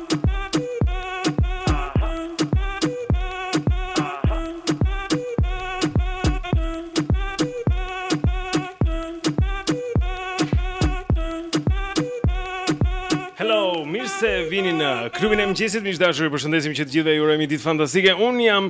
klubin e mëngjesit, miq të dashur, ju përshëndesim që të gjithëve ju urojmë një ditë fantastike. Unë jam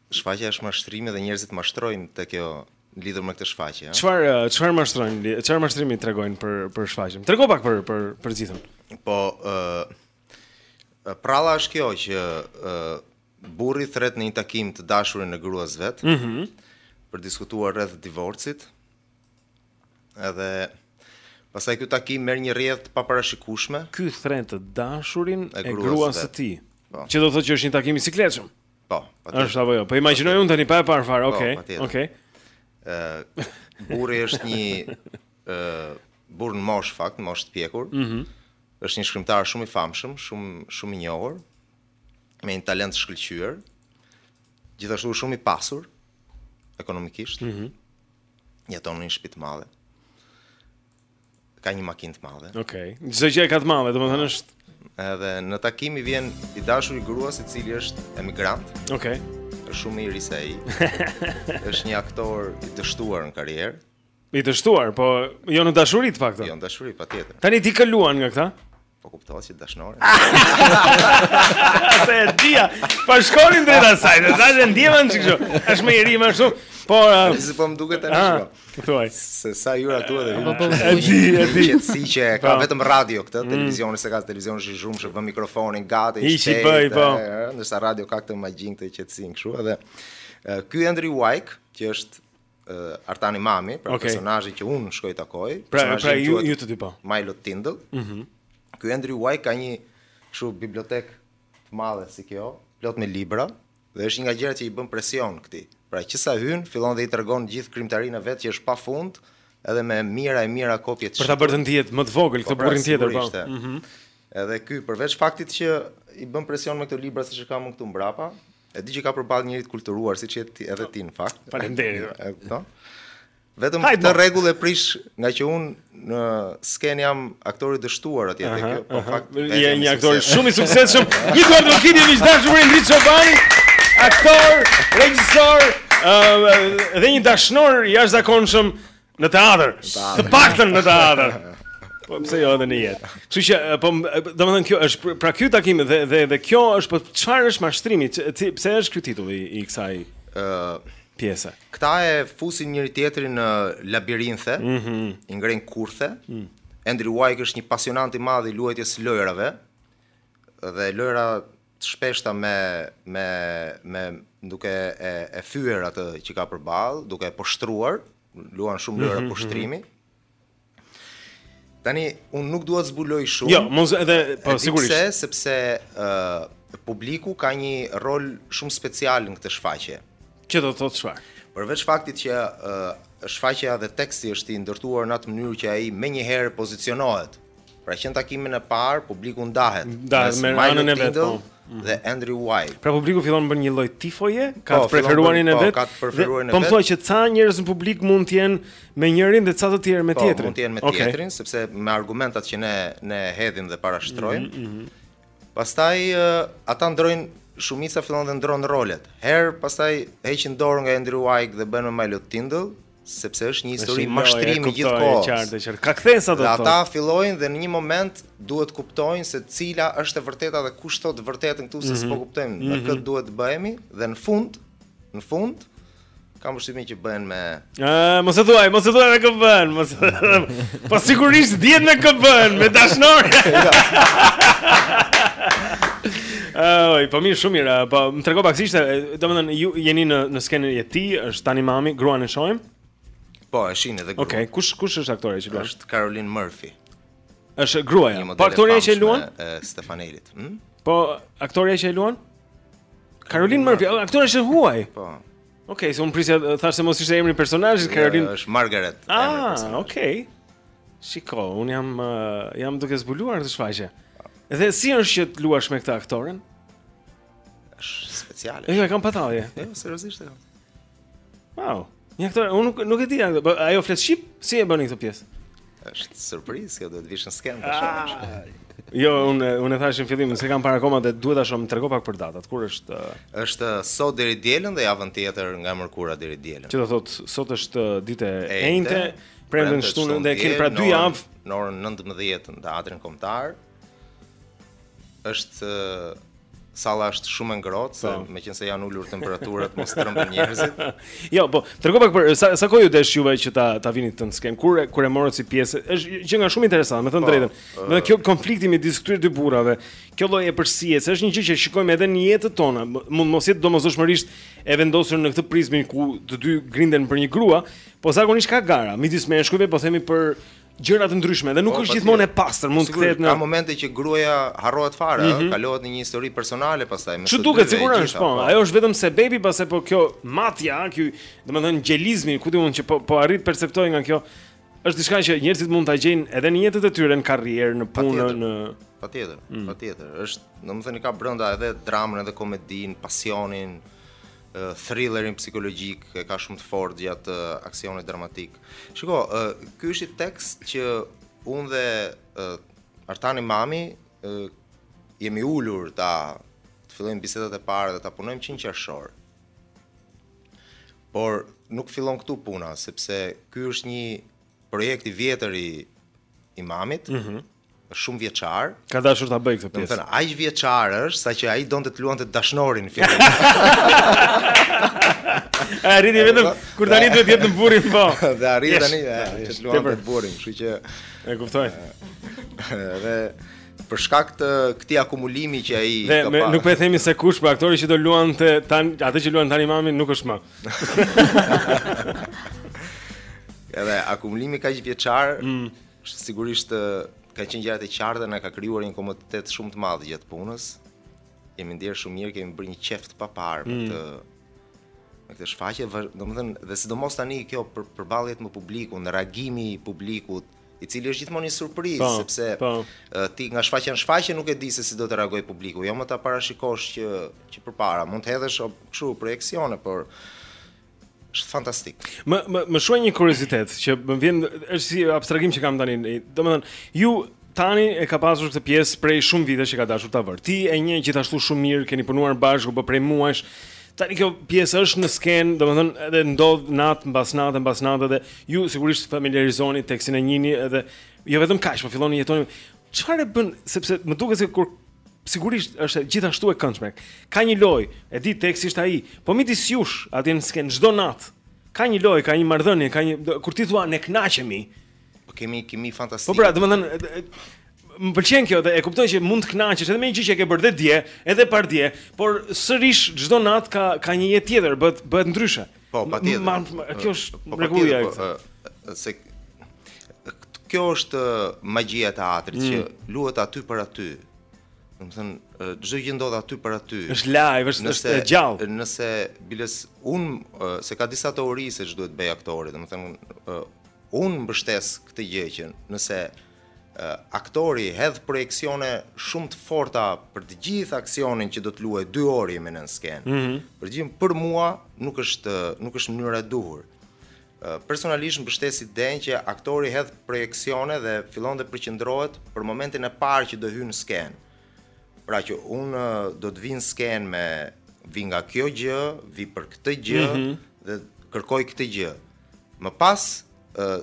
Shfaqja është mashtrimi dhe njerëzit mashtrojnë te kjo lidhur me këtë shfaqje, ëh. Çfarë çfarë mashtrojnë? Çfarë mashtrimi tregojnë për për shfaqjen? Trego pak për për për gjithën. Po ë uh, përralla është kjo që ë uh, burri thërret në një takim të dashurin e gruas së vet. Mhm. Mm për diskutuar rreth divorcit. Edhe pastaj ky takim merr një rrjedhë të paparashikueshme. Ky thërret të dashurin e gruas së tij. Po. Që do të thotë që është një takim i sikletshëm. Po, patjetër. Është apo jo? Po imagjinoj unë tani pa e parë fare. Okej. Po, okay. Okej. Okay. Ë burri është një ë burrë në moshë fakt, moshë të pjekur. Mhm. Mm është një shkrimtar shumë i famshëm, shumë shumë i njohur, me një talent të shkëlqyer. Gjithashtu shumë i pasur ekonomikisht. Mhm. Mm Jeton në një shtëpi të madhe. ka një makinë të madhe. Okej. Okay. Çdo gjë e ka të madhe, domethënë është edhe në takim i vjen i dashuri i gruas i cili është emigrant. Okej. Okay. Është shumë më i ri se ai. është një aktor i dështuar në karrierë. I dështuar, po jo në dashuri në fakt. Jo në dashuri patjetër. Tani ti kë luan nga këta? Po kuptohet si dashnore. Atë e dija. Po shkonin drejt asaj, dhe sa e ndjevan çik kështu. Është më i ri më ashtu. Po uh, si po më duket tani ah, shko. Thuaj. Se sa hyra tua dhe hyra. Po, po, e di, e di. Siç e ka po. vetëm radio këtë, mm. televizioni s'e ka televizioni është i zhurmshëm, bën mikrofonin gati, i shpejtë. Hiçi po. Ndërsa radio ka këtë magjinë këtë qetësinë kështu edhe. Ky Andrew Wyke, që është uh, Artan Imami, pra okay. personazhi që unë shkoj takoj. Pra, pra ju, ju të dy po. Milo Tindle. Mhm. Mm Ky Andrew Wyke ka një kështu bibliotekë të madhe si kjo, plot me libra dhe është një nga gjërat që i bën presion këtij. Pra që sa hyn, fillon dhe i tregon gjithë krijimtarinë e vet që është pa fund, edhe me mijëra e mijëra kopje të Për ta bërë të ndihet më të vogël këtë po, pra, burrin tjetër, po. Mhm. Mm Edhe ky, përveç faktit që i bën presion me këto libra siç e kam unë këtu mbrapa, e di që ka përballë njeri të kulturuar siç je ti, edhe ti në fakt. Faleminderit. E kupton? Vetëm Hajde, këtë rregull e prish ngaqë unë në skenë jam aktor i dështuar atje te kjo, po fakt. Je një aktor shumë i suksesshëm. Një kohë do keni një dashur i Indrit Çobani, aktor, regjisor, dhe një dashnor i jashtëzakonshëm. Në teatr. Të paktën në teatr. Po pse jo edhe në jetë. Kështu që po domethënë kjo është pra ky takim dhe dhe dhe kjo është po çfarë është mashtrimi? Pse është ky titull i, i kësaj ë uh, pjese? Këta e fusin njëri-tjetrin në labirinte, mm -hmm. i ngrenë kurthe. Mm. Andrew Wyke është një pasionant i madh i luajtjes së lojërave dhe lojëra të shpeshta me me me duke e e fyer atë që ka përballë, duke e poshtruar, luan shumë mhm, lojëra mm -hmm. poshtrimi. Mhm. Tani unë nuk dua të zbuloj shumë. Jo, mos edhe po sigurisht. Pse? Sepse ë uh, publiku ka një rol shumë special në këtë shfaqje. Që do të thotë çfarë? Përveç faktit që uh, shfaqja dhe teksti është i ndërtuar në atë mënyrë që ai menjëherë pozicionohet. Pra që në takimin e parë publiku ndahet. Ndahet me anën e vet. Po. Mhm. Dhe Andrew Wyke. Pra publiku fillon bën një lloj tifoje, ka po, të preferuarin e po, vet. Po, ka të preferuarin e vet. Po më thua që ca njerëz në publik mund të jenë me njërin dhe ca të tjerë me tjetrin. Po, mund të jenë me okay. tjetrin sepse me argumentat që ne ne hedhim dhe parashtrojmë. Mm -hmm. Pastaj uh, ata ndrojnë shumica fillon dhe ndron rolet. Herë pastaj heqin dorë nga Andrew Wyke dhe bëhen me Milo Tindle, sepse është një histori mashtrimi gjithë kohës. Është qartë, qartë. Ka kthesa do të thotë. Ata fillojnë dhe në një moment duhet kuptojnë se cila është e vërteta dhe kush thotë të vërtetën këtu se mm -hmm. s'po kuptojmë. Mm -hmm. Me mhm. kë duhet të bëhemi dhe në fund, në fund kam përshtypjen që bëhen me Ë, mos e thuaj, mos e thuaj me kë bëhen, mos. Po sigurisht dihet me kë bëhen, me dashnorin. Oj, po mirë, shumë mirë. Po më trego pak si ishte Domethënë ju jeni në në skenën e tij, është tani mami, gruan e shohim. Po, e shihni edhe gruan. Okej, okay, kush kush është aktorja që luan? Është Caroline Murphy. Është gruaja. Po aktorja që luan? Stefanelit. Hm? Po aktorja që luan? Caroline Murphy, aktorja e huaj. Po. Okej, okay, se unë prisja thashë se mos ishte emri i personazhit jo, Caroline. Jo, është Margaret. Ah, okej. Okay. Shiko, unë jam uh, jam duke zbuluar këtë shfaqje. Dhe si është që të luash me këtë aktoren? Është speciale. Jo, e kam pa tallje. Jo, seriozisht e kam. Wow. Një aktore, unë nuk nuk e di atë, po ajo flet shqip, si e bëni këtë pjesë? Është surprizë, kjo duhet të vish në skenë tash. Ah. Jo, unë unë e thashë në fillim, s'e kam parë akoma dhe duhet ta shoh, më trego pak për datat. Kur është uh, Është uh, sot deri të dielën dhe javën tjetër nga e mërkura deri të dielën. që do thotë sot është uh, ditë e Enjte, enjte, premten premten shtunën shtunë dhe keni pra dielë, dy në orën- javë. Në orën 19 në Teatrin Kombëtar, Është salla është shumë e ngrohtë, se po. meqenëse janë ulur temperaturat mos tremben njerëzit. jo, po, tregom pak për sa sa kohë ju desh juve që ta ta vini këtë në skenë. Kur kur e morët si pjesë, është gjë ngjan shumë interesante, me thënë po, të drejtën. Uh, Në ky konflikti midis këtyre dy burrave, kjo lloj epërsie, se është një gjë që shikojmë edhe në jetët tona, mund mos jetë domosdoshmërisht e vendosur në këtë prizmin ku të dy grinden për një grua, po zakonisht ka gara midis meshkujve, po themi për gjëra të ndryshme dhe nuk po, është gjithmonë e pastër, mund të kthehet në Ka momente që gruaja harrohet fare, mm -hmm. kalohet në një histori personale pastaj me Ashtu duket sigurisht, po, po. Ajo është vetëm sebepi, pastaj po kjo matja, ky, domethënë gjelizmi, ku di unë që po po arrij të perceptoj nga kjo, është diçka që njerëzit mund ta gjejnë edhe në jetën e tyre, në karrierë, në punë, në Patjetër, mm. patjetër. Është, domethënë ka brenda edhe dramën, edhe komedinë, pasionin, thrillerin psikologjik, e ka shumë të fortë gjatë aksionit dramatik Shiko, ky është një tekst që unë dhe Artan Imami jemi ulur të fillojmë bisedat e para dhe ta punojmë që në qershor. Por nuk fillon këtu puna, sepse ky është një projekt i vjetër i Imamit, mm -hmm. shumë vjeçar. Ka dashur ta bëjë këtë pjesë. Domethënë, aq vjeçar është saqë ai donte të luante dashnorin fillim. Arriti vetëm kur tani duhet të luante burrin po. Dhe arriti tani që të luante burrin, kështu që e kuptoj. Dhe për shkak të këtij akumulimi që ai ka pasur. Ne nuk po e themi se kush, por aktori që do luante tani, atë që luan Tan Imami nuk është më. Edhe akumulimi kaq vjeçar, mm. Sigurisht kanë qenë gjërat e qarta, na ka krijuar një komoditet shumë të madh gjatë punës. Jemi ndjerë shumë mirë, kemi bërë një qejf të paparë me mm. këtë mm. me këtë shfaqje, domethënë dhe sidomos tani kjo përballja me publikun, reagimi i publikut, i cili është gjithmonë një surprizë po, sepse pa. Po. ti nga shfaqja në shfaqje nuk e di se si do të reagojë publiku. S'mund ta parashikosh që që përpara, mund të hedhësh kështu projeksione, por Është fantastik. Më më më shuaj një kuriozitet që më vjen është si abstragim që kam tani. Domethënë, Tani e ka pasur këtë pjesë prej shumë vitesh që ka dashur ta vërë. Ti e njeh gjithashtu shumë mirë, keni punuar bashkë po prej muajsh. Tani kjo pjesë është në skenë, domethënë edhe ndodh natë mbas natë mbas natë dhe ju sigurisht familjarizoheni, tekstin e njihni edhe jo vetëm kaq, po filloni jetoni. Çfarë bën sepse më duket se kur Sigurisht është gjithashtu e këndshme. Ka një lojë, e di teksti është ai, po midis jush, atje në skenë çdo natë. Ka një lojë, ka një marrëdhënie, ka një kur ti thua ne kënaqemi. Po kemi kimi fantastike. Po pra, domethënë më pëlqen kjo dhe e kuptoj që mund të kënaqesh edhe me një gjë që e ke bërë dhe dje, edhe pardje, por sërish çdo natë ka ka një jetë tjetër, bëhet bëhet ndryshe. Po, patjetër. Kjo është po, mrekullia e po, se kjo është magjia e teatrit mm. që luhet aty për aty. Do të thënë çdo gjë ndodh aty për aty. Është live, është nëse, është e gjallë. Nëse biles un se ka disa teori se ç'duhet të bëjë aktori, do të thënë un mbështes këtë gjë që nëse Aktori hedh projeksione shumë të forta për të gjithë aksionin që do të luajë 2 orë e gjysmë në skenë. Mm -hmm. Përgjim për mua nuk është nuk është mënyra e duhur. Personalisht mbështes idenë që aktori hedh projeksione dhe fillon të përqendrohet për momentin e parë që do hyjë në skenë. Pra që un do të vij në skenë vij nga kjo gjë, vij për këtë gjë mm -hmm. dhe kërkoj këtë gjë. Më pas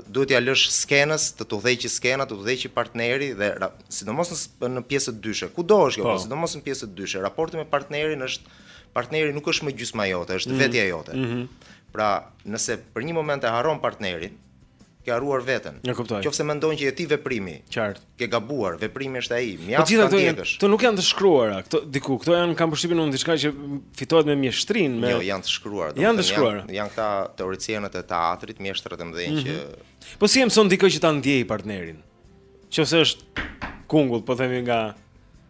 Duhet t'ia lësh skenës, të të udhëheqë skena, të të udhëheqë partneri dhe sidomos në në pjesët dyshe. Kudo është kjo, po. po sidomos në pjesët dyshe. Raporti me partnerin është partneri nuk është më gjysma jote, është mm -hmm. vetja jote. Mm -hmm. Pra, nëse për një moment e harron partnerin, ke harruar veten. Qoftë se mendon që je ti veprimi. Qartë. Ke gabuar, veprimi është ai. Mjaft ta ndjekësh. Këto nuk janë të shkruara, këto diku, këto janë kam përshtypjen unë diçka që fitohet me mjeshtëri, me Jo, janë të shkruara. Janë të shkruara. Janë këta teoricienët e teatrit, mjeshtrat e mëdhenj mhm. që Po si e mëson dikë që ta ndjejë partnerin? Qoftë se është kungull, po themi nga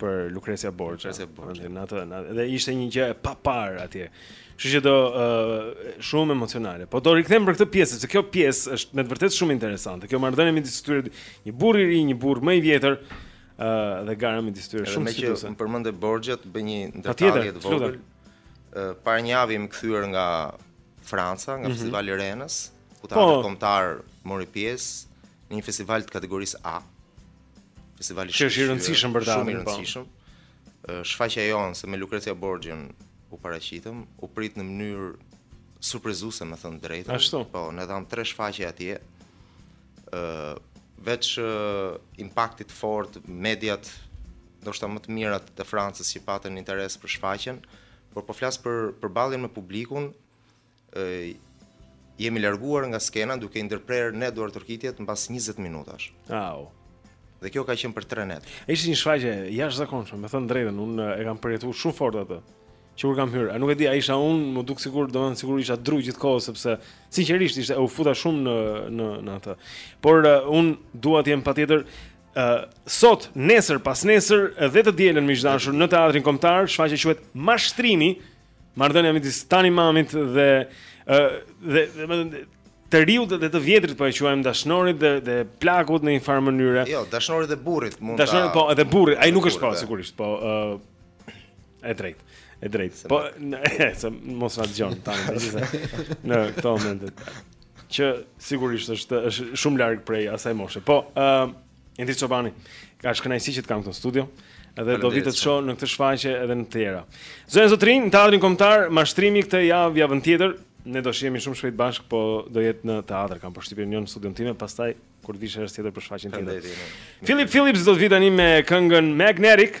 për Lucrezia Borgia. Lucrezia Borgia. Në atë, në atë, dhe ishte një gjë e paparë atje. Kështu që do uh, shumë emocionale. Po do rikthehem për këtë pjesë, sepse kjo pjesë është me të vërtetë shumë interesante. Kjo marrëdhënie midis këtyre një burrë i ri, një burrë më i vjetër, ë uh, dhe gara midis tyre shumë speciale. Meqë përmende Borgian të bëj një detaj të vogël. Ë para një jave jemi kthyer nga Franca, nga mm -hmm. Festivali i Renës, ku Teatri po. Kombëtar mori pjesë në një festival të kategorisë A. Festivali shumë i rëndësishëm për ta. Shumë i po. rëndësishëm. Shfaqja jonë, se me Lucrezia Borgian u paraqitëm, u prit në mënyrë surprizuese, me thënë të drejtën. Ashtu. Po, ne dhamë tre shfaqje atje. ë veç uh, impaktit të fortë mediat ndoshta më të mirat të Francës që patën interes për shfaqjen, por po flas për përballjen me publikun, jemi larguar nga skena duke i ndërprerë ne duartrokitjet mbas 20 minutash. Au. Dhe kjo ka qenë për 3 net. Ishte një shfaqje e jashtëzakonshme, me thënë të drejtën, unë e kam përjetuar shumë fort atë. Që kur kam hyrë, a nuk e di, a isha unë, më dukej sikur, domethënë sikur isha dru gjithkohë sepse sinqerisht ishte u futa shumë në në në atë. Por uh, unë dua të jeni patjetër uh, sot, nesër, pasnesër dhe të dielën miq të dashur në teatrin kombëtar, shfaqja quhet Mashtrimi, Marrëdhënia midis Tanit, mamit dhe ë dhe domethënë të riut dhe të vjetrit po e quajmë dashnorit dhe dhe plakut në një farë mënyre. Jo, dashnorit dhe burrit mund ta. Dashnorit po edhe burri, ai nuk është po sigurisht, po ë e drejtë. E drejtë. Po, se mos na dëgjon Tani, megjithëse në këto momente që sigurisht është është shumë larg prej asaj moshe. Po, ë Endi Çobani, kaq kënaqësi që të kam këtu në studio. Edhe do vi të shoh në këtë shfaqje edhe në të tjera. Zonja, zotërinj, në Teatrin Kombëtar, mashtrimi këtë javë, javën tjetër, ne do shihemi shumë shpejt bashkë, po do jetë në teatr, kam përshtypjen jo në studion time, pastaj kur të vish herë tjetër për shfaqjen tjetër. Phillip Phillips do të vijë tani me këngën Magnetic.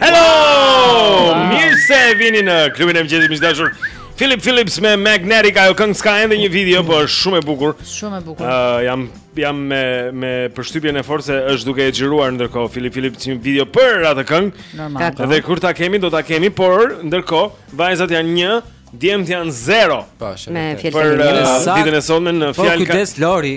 Hello! Ah. Mirë se vini në klubin e mëngjesit miq të dashur. Philip Phillips me Magnetic ajo këngë s'ka ende një video, po është shumë e bukur. Shumë e bukur. Ë uh, jam jam me me përshtypjen e fortë se është duke e xhiruar ndërkohë Philip Phillips një video për atë këngë. Normal. Dhe kur ta kemi do ta kemi, por ndërkohë vajzat janë një Djemt janë zero. Po, shumë. Për ditën e sotme në po, fjalë. Po kujdes Lori.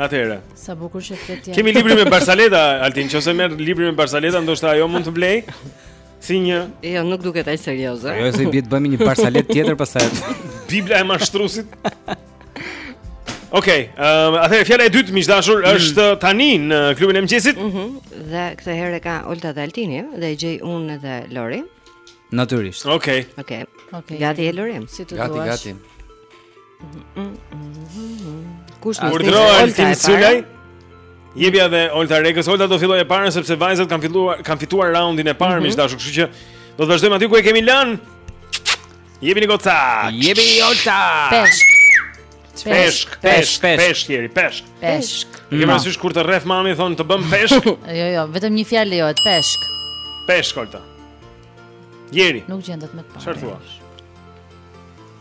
Atëherë. Sa bukur që flet ti. Kemi librin me barsaleta, Altin, nëse merr librin me barsaleta, ndoshta ajo mund të blej. Si një. Jo, nuk duket aq serioze. Jo, se bie të bëjmë një barsaletë tjetër pastaj. Bibla e mashtrusit. Okej, okay, um, ehm, atëherë fjala e dytë miq të dashur mm. është mm. tani në klubin e mëngjesit. Mhm. Mm dhe këtë herë e ka Olta dhe Altini dhe e gjej unë dhe Lori. Natyrisht. Okej. Okay. Okej. Okay. Okay. Gati je Lori. Si të duash. Gati, gati. Kush nuk di? Altin Sulaj. Jepja edhe Olta Rekës. Olta do fillojë e para sepse vajzat kanë filluar kanë fituar raundin e parë, mm -hmm. miq të dashur, kështu që do të vazhdojmë aty ku e kemi lënë. Jepini goca. Jepi Olta. Peshk. Peshk, peshk, peshk, peshk, peshk. Peshk. Ju më thua kur të rref mami thotë të bën peshk? Jo, jo, vetëm një fjalë lejohet, peshk. Peshk Olta. Jeri. Nuk gjendet me të parë. Çfarë thua?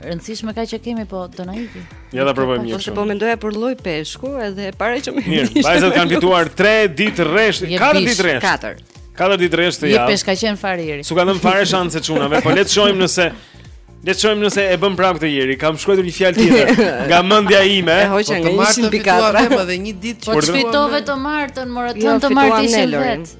Rëndësishme ka që kemi po do na iki. Ja ta provojmë një. Ose po mendoja për lloj peshku edhe para që më. Mirë, vajzat kanë fituar 3 ditë rresht, 4 ditë rresht. 4. 4 ditë rresht këtë javë. Je peshkaqen fare Jeri. S'u ka dhënë fare shanse çunave, po le të shohim nëse le të shohim nëse e bën prap këtë Jeri. Kam shkruar një fjalë tjetër nga mendja ime. E hoqa po nga 104 edhe një ditë që po fitove të martën, mora jo, të martën ishin vet.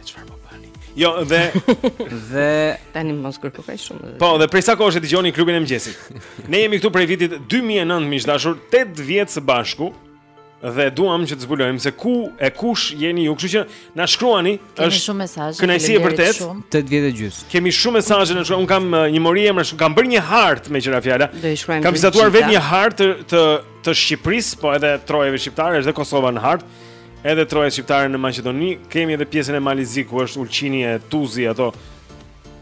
E çfarë po bani? Jo, dhe dhe tani mos kërko kaq shumë. Po, dhe prej sa kohësh e dëgjoni klubin e mëngjesit? Ne jemi këtu prej vitit 2009, miq të dashur, 8 vjet së bashku dhe duam që të zbulojmë se ku e kush jeni ju. Kështu që na shkruani, kemi është shumë mesazhe. Kënaqësi e vërtetë. 8 vjet e gjysmë. Kemi shumë mesazhe na shkruan. Unë kam uh, një mori emrash, kam bërë një hartë me që ra fjala. Kam vizatuar vetë një hartë të të Shqipërisë, po edhe trojeve shqiptare, është dhe Kosova në hartë. Edhe trojet shqiptare në Maqedoni, kemi edhe pjesën e Malit të Zi ku është Ulqini, e Tuzi ato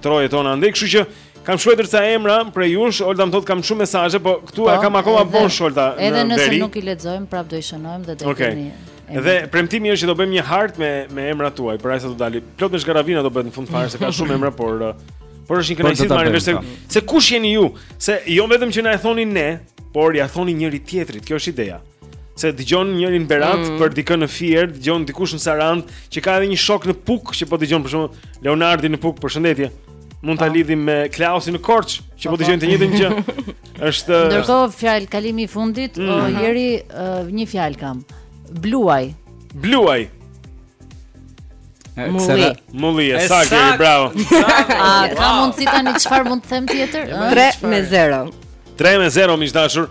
trojet tona andej, kështu që kam shkruar ca emra për ju, Olta më thotë kam shumë mesazhe, po këtu e po, kam akoma bosh Olta në veri. Edhe nëse nuk i lexojmë, prap do i shënojmë dhe do i kemi. Okej. Dhe premtimi është që do bëjmë një hartë me me emrat tuaj, për sa do dali. Plot me zhgarravina do bëhet në fund fare se ka shumë emra, por uh, por është një kënaqësi të marrim vesh se kush jeni ju, se jo vetëm që na e thoni ne, por ia thoni njëri-tjetrit. Kjo është ideja. Se dëgjon njërin Berat mm. për dikën në Fier, dëgjon dikush në Sarandë që ka edhe një shok në Pukë që po dëgjon për shembull Leonardi në Puk, përshëndetje. Mund ta po. lidhim me Klausin në Korçë, që po, po. dëgjojnë të njëjtën gjë. Është Ndërkohë fjalëkalimi i fundit, mm. o Jeri, uh, një fjalë kam. Bluaj. Bluaj. Mulli. Mulli, e saktë, bravo. A, ka mundësi tani çfarë mund të them tjetër? 3 me 0. 3 me 0, miq të dashur.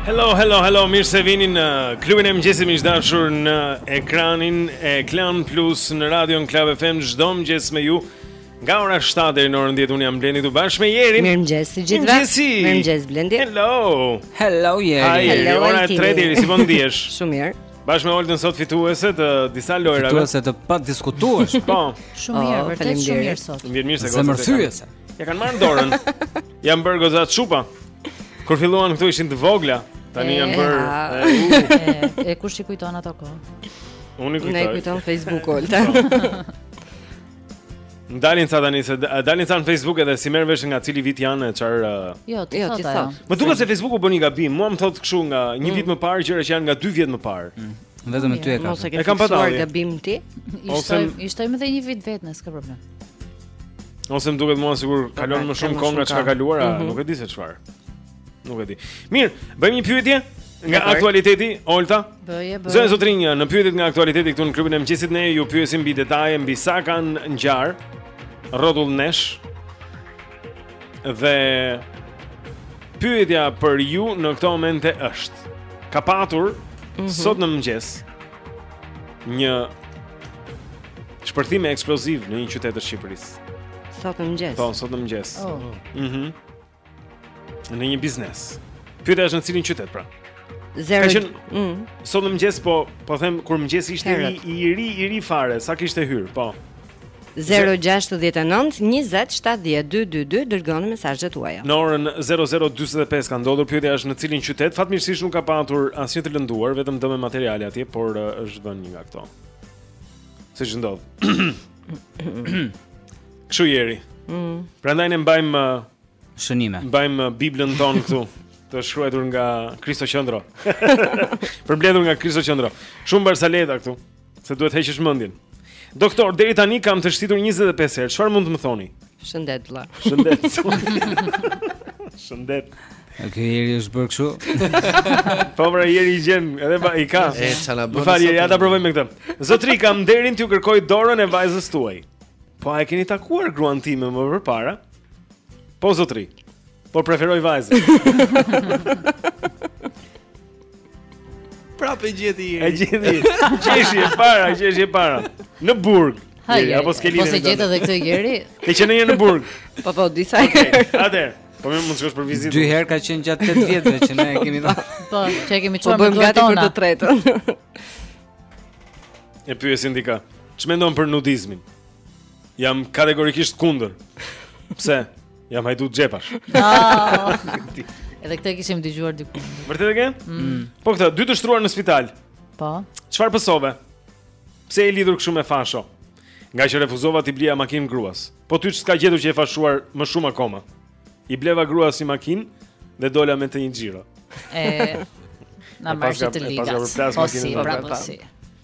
Hello, hello, hello, mirë se vini në klubin e mëngjesit miq të dashur në ekranin e Klan Plus në Radio Club FM çdo mëngjes me ju. Nga ora 7 deri në orën 10 unë jam Blendi këtu bashkë me Jerin. Mirëmëngjes të gjithëve. Mirëmëngjes Blendi. Hello. Hello Jeri. Hi, hello, ora 3 deri si po ndihesh? Shumë mirë. Bashkë me Oltën sot fituese të disa lojrave. Fituese të padiskutuar. Po. Shumë mirë, oh, vërtet shumë mirë sot. Më mirë se gocat. Zemërthyese. Ia kanë marrë dorën. Janë bërë gocat çupa. Kur filluan këtu ishin të vogla, tani janë bërë e, e, kush i kujton ato kohë? Unë i kujtoj. Na i kujton Facebook-u. Dalin ca tani se dalin ca në Facebook edhe s'i merr vesh nga cili vit janë çfarë uh, Jo, ti jo, thotë. Më duket se Facebooku bën një gabim. Mua më thotë kështu nga një mm. vit më parë gjëra që janë nga 2 vjet më parë. Mm. Vetëm ty e kam. Mos e ke fiksuar gabim ti? Ishte ishte më dhe një vit vetë, s'ka problem. Ose më duket mua sikur kalon më shumë kohë nga ç'ka kaluar, mm -hmm. nuk e di se çfarë. Nuk e di. Mirë, bëjmë një pyetje nga aktualiteti, Olta. Bëje, bëje. Zonja zotërinj, në pyetjet nga aktualiteti këtu në klubin e mëngjesit ne ju pyesim mbi detaje mbi sa kanë ngjarë rrotull nesh. Dhe pyetja për ju në këto momente është: Ka patur mm -hmm. sot në mëngjes një Shpërthim eksploziv në një qytet të Shqipërisë. Sot në mëngjes. Po, sot në mëngjes. Oh. Mhm. Oh. Mm në një biznes. Pyetja është në cilin qytet pra? Zero. Ka qenë mm. sot në mëngjes, po po them kur mëngjesi ishte i, i ri i ri fare, sa kishte hyrë, po. 069 20 70 222 dërgoni mesazhet tuaja. Në orën 00:25 ka ndodhur pyetja është në cilin qytet. Fatmirësisht nuk ka patur asnjë të lënduar, vetëm dëme materiale atje, por është vënë një nga këto. Siç ndodh kështu Jeri mm. Prandaj ne mbajmë uh, Shënime Mbajmë uh, Biblën tonë këtu Të shkruajtur nga Kristo Qendro Përmbledhur nga Kristo Qendro Shumë barsaleta këtu Se duhet të heqësh mendjen Doktor, deri tani kam teshtitur 25 herë Çfarë mund të më thoni? Shëndet vlla. Shëndet. Shëndet. Ok, Jeri është bërë kështu. Po pra Jeri i gjen, edhe pa i ka. E ça na bën. Fal Jeri, ja ta provojmë me këtë. Zotëri, kam nderin t'ju kërkoj dorën e vajzës tuaj. Po a e keni takuar gruan time më përpara? Po zotëri. Por preferoj vajzën. Prapë e gjeti. E gjeti. Qeshi e para, qeshi e para. Në burg. Hajde, apo s'ke lidhje. Po s'e gjete edhe këtë gjeri. Ke qenë ti në burg. Po po, disa herë. Atëherë, po më mund të shkosh për vizitë. Dy herë ka qenë gjatë 8 vjetëve që ne kemi dhënë. Po, që kemi çuar po, me duart tona. Po bëjmë gati për të tretën. E pyesin dikë. Ç'mendon për nudizmin? Jam kategorikisht kundër. Pse? Jam hajdut xhepash. Ah. Edhe këtë e kishim dëgjuar diku. Vërtet e ke? Mm. Po këtë, dy të shtruar në spital. Po. Çfarë pësove? Pse e lidhur kështu me fasho? Ngaqë refuzova t'i blija makinë gruas. Po ty ç'të ka gjetur që je fashuar më shumë akoma? I bleva gruas një makinë dhe dola me të një xhiro. E na marrë të ligas. Po si, pra po si.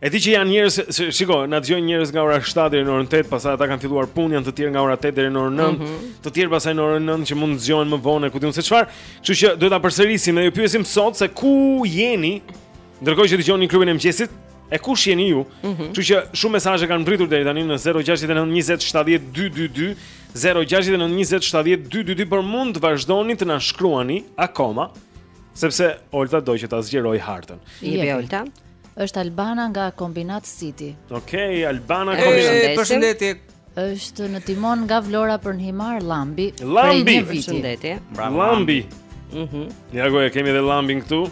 E di që janë njerëz, shiko, na dëgjojnë njerëz nga ora 7 deri në orën 8, pastaj ata kanë filluar punë, janë të tjerë nga ora 8 deri në orën 9, mm -hmm. të tjerë pastaj në orën 9 që mund të zgjohen më vonë, ku di unë se çfarë. Kështu që duhet ta përsërisim dhe ju pyesim sot se ku jeni ndërkohë që dëgjoni klubin e mëngjesit, e kush jeni ju? Mhm. Kështu mm -hmm. që shumë mesazhe kanë mbërritur deri tani në 069 20 70 222. 0692070222 por mund të vazhdoni të na shkruani akoma sepse Olta do që ta zgjerojë hartën. Jepi Olta. Është Albana nga Kombinat City. Okej, Albana Ju Kombinat. përshëndesim. Përshëndetje. Është në timon nga Vlora për në Himarë Llambi. prej Llambi! një viti. Përshëndetje. Llambi. Mhm. Ja goja, kemi edhe Llambin këtu.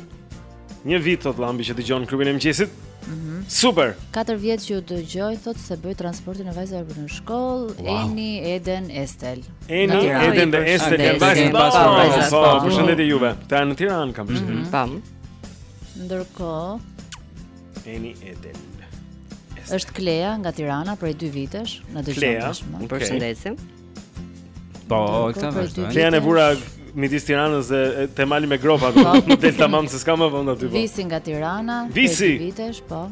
Një vit thotë Llambi që dëgjon klubin e mëngjesit. Mhm. Super. 4 vjet që ju dëgjoj, thotë se bëj transportin e vajzave për në shkollë, Wow. Eni, Eden, Estel. Eni, Në Tiranë. Eden dhe Estel janë Përshëndetje. vajzë. Përshëndetje. Po, Përshëndetje. po, përshëndetje juve. Ta në Tiranë kam përshëndetje. Pam. Ndërkohë, Eni Eden. Është Klea nga Tirana prej 2 vitesh, na dëgjon tashmë. Ju përshëndesim. Po, këtë vazhdon. Klea ne e vura midis Tiranës dhe te mali me gropa, do po. të dalë tamam se s'ka më vend aty po. Visi nga Tirana, Visi. vitesh, po.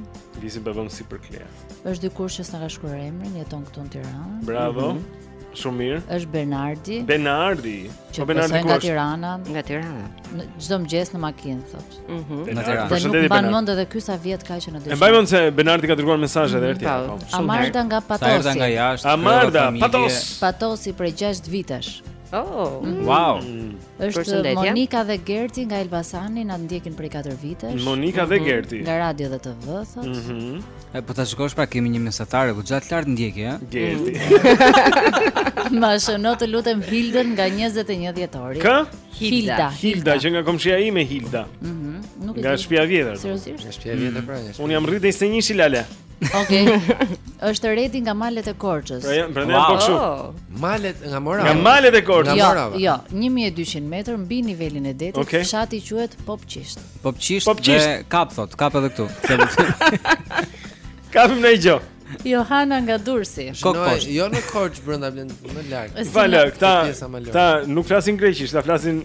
Visi po vëm si për Klea. Është dikush që s'na ka shkruar emrin, jeton këtu në Tiranë. Bravo. Mm -hmm. Shumë mirë. Është Bernardi. Bernardi. Po Bernardi kush? Nga Tirana. Nga Tirana. Në çdo mëngjes në makinë thotë. Mhm. Mm në Tiranë. Dhe nuk mban mend edhe ky sa vjet ka që na dëgjon. E mbaj mend se Bernardi ka dërguar mesazhe edhe herë tjetër. Po. Amarda nga Patosi. Amarda nga jashtë. Amarda, Patos. Patosi prej 6 vitesh. Oh. Mm. Wow. Është Monika dhe Gerti nga Elbasani na ndjekin prej 4 vitesh. Monika dhe mhm. Gerti. Nga Radio dhe TV thotë. Mhm. Mm e po ta shikosh pra kemi një mesatare goxha të lartë ndjekje, ha? Gerti. Mm. Ma shëno të lutem Hildën nga 21 dhjetori. Kë? Hilda. Hilda qenka komshia ime Hilda. Mhm. Mm nuk e di. Nga shtëpia e vjetër. Seriozisht? Nga shtëpia e vjetër pra. Mm. Unë jam rritë te 21-shi lale. Okej. Okay. Është Redi nga malet e Korçës. Pra janë, prandaj po kështu. Oh. Malet nga Morava. Nga malet e Korçës. Jo, jo, 1200 metër mbi nivelin e detit, okay. fshati quhet Popçisht. Popçisht, Popçisht. dhe kap thot, kap edhe këtu. Kapim ndonjë gjë. Johana nga Durrësi. Kokposh. Jo në Korçë brenda Blend më lart. Falë, këta. Këta nuk flasin greqisht, ata flasin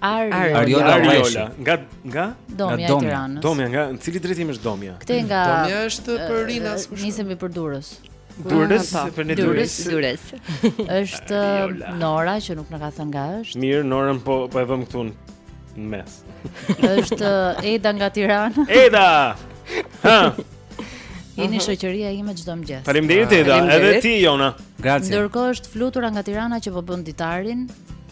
Ariola. Ariola. Ariola. Nga nga? Domja e Tiranës. Domja nga në cili drejtim është Domja? Këtej nga Domja është për Rinas. Nisemi për Durrës. Durrës, ah, për ne Durrës. Durrës. Është Nora që nuk na ka thënë nga është. Mirë, Norën po po e vëm këtu në mes. Është Eda nga Tirana. Eda. Ha. Jeni shoqëria ime çdo mëngjes. Faleminderit Eda, edhe ti jona. Grazie. Ndërkohë është Flutura nga Tirana që po bën ditarin.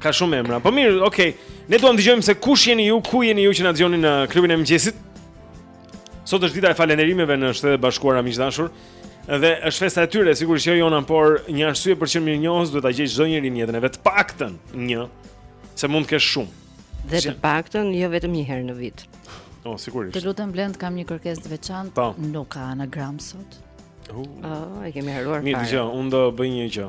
Ka shumë emra. Po mirë, okay. Ne duam të dëgjojmë se kush jeni ju, ku jeni ju që na dëgjoni në klubin e mëngjesit. Sot është dita e falënderimeve në Shtetet e Bashkuara miq të dashur. Dhe është festa e tyre, sigurisht jo jona, por një arsye për të qenë mirënjohës duhet ta gjej çdo njeri në jetën e vet, të paktën një, se mund të kesh shumë. Dhe të paktën jo vetëm një herë në vit. Po, sigurisht. Të lutem Blend, kam një kërkesë të veçantë. Po. Nuk ka anagram sot. Uh. Oh, e kemi harruar fare. Mirë, dëgjo, unë do bëj një gjë.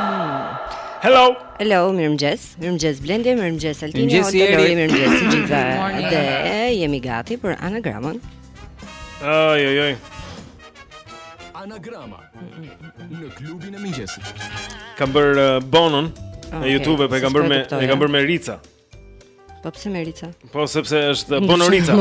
Hello. Hello, mirëmëngjes. Mirëmëngjes Blendi, mirëmëngjes Altini, mirëmëngjes Jeri, mirëmëngjes të gjitha. Dhe jemi gati për anagramën. Oj oj oj. Anagrama në klubin e mëngjesit. Kam bërë uh, bonon në YouTube, po e kam bërë me e kam bërë me Rica. Po pse me Rica? Po sepse është Bonorica.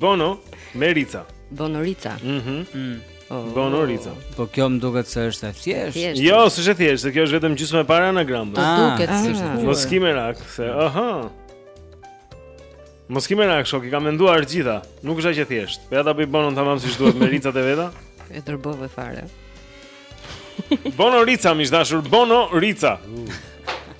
Bono me Rica. Bonorica. Mhm. Mm oh. Bonorica. Po kjo më duket se është e thjeshtë. Jo, s'është e thjeshtë, kjo është vetëm gjysma e parë anagram. Po ah, duket se është. Ah. Mos ki merak, se aha. Mos ki merak, shoku, i kam menduar të gjitha. Nuk është aq e thjeshtë. Po ja ta bëj Bonon tamam siç duhet me ricat e veta. E dërrmove fare. Bono Rica, miq të dashur, Bono Rica. Uh.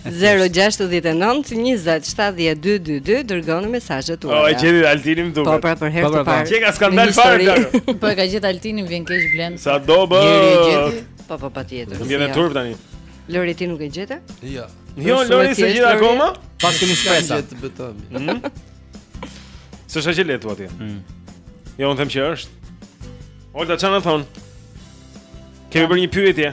Zero gjashtëdhjetë e nëntë njëzet shtatëdhjetë dy dy dy dërgoni mesazhet tuaja. O e gjeti Altini më duket. Po pra për herë të parë. Qenka skandal fare. Po e ka gjet Altini më vjen keq Blend. Sa do bë? Njëri e gjeti. Po po patjetër. Më vjen turp tani. Lori ti nuk e gjete? Jo. Jo Lori s'e gjeti akoma? Pas kemi shpresa. Gjet beton. Mhm. Së shë që letu atje mm. Jo, unë them që është Ollë të qanë në thonë Kemi bërë një pyetje.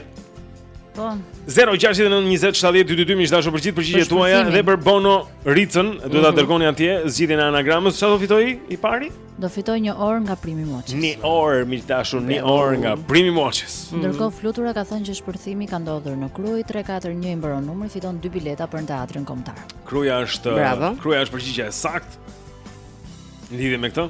Po. 0692070222 miq të dashur për gjithë përgjigjet tuaja dhe për Bono Ricën, duhet ta mhm. dërgoni atje zgjidhjen e anagramës, çfarë do fitoj i pari? Do fitoj një orë nga Primi Moçes. Një orë miq të dashur, një orë nga Primi Moçes. Mhm. Ndërkohë Flutura ka thënë që shpërthimi ka ndodhur në Krujë 341 i mbaron numri, fiton dy bileta për në teatrin kombëtar. Kruja është Kruja është përgjigja e saktë. Lidhje me këtë?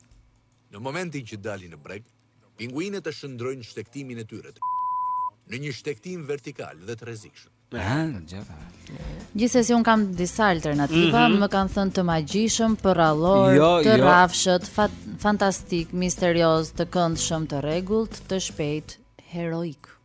Në momentin që dalin në breg, pinguinët e shndërrojnë shtegtimin e tyre në një shtegtim vertikal dhe të rrezikshëm. Gjithsesi unë kam disa alternativa, mm -hmm. më kanë thënë të magjishëm, përrallor, jo, të jo. rrafshët, fa fantastik, misterioz, të këndshëm, të rregullt, të shpejt, heroik.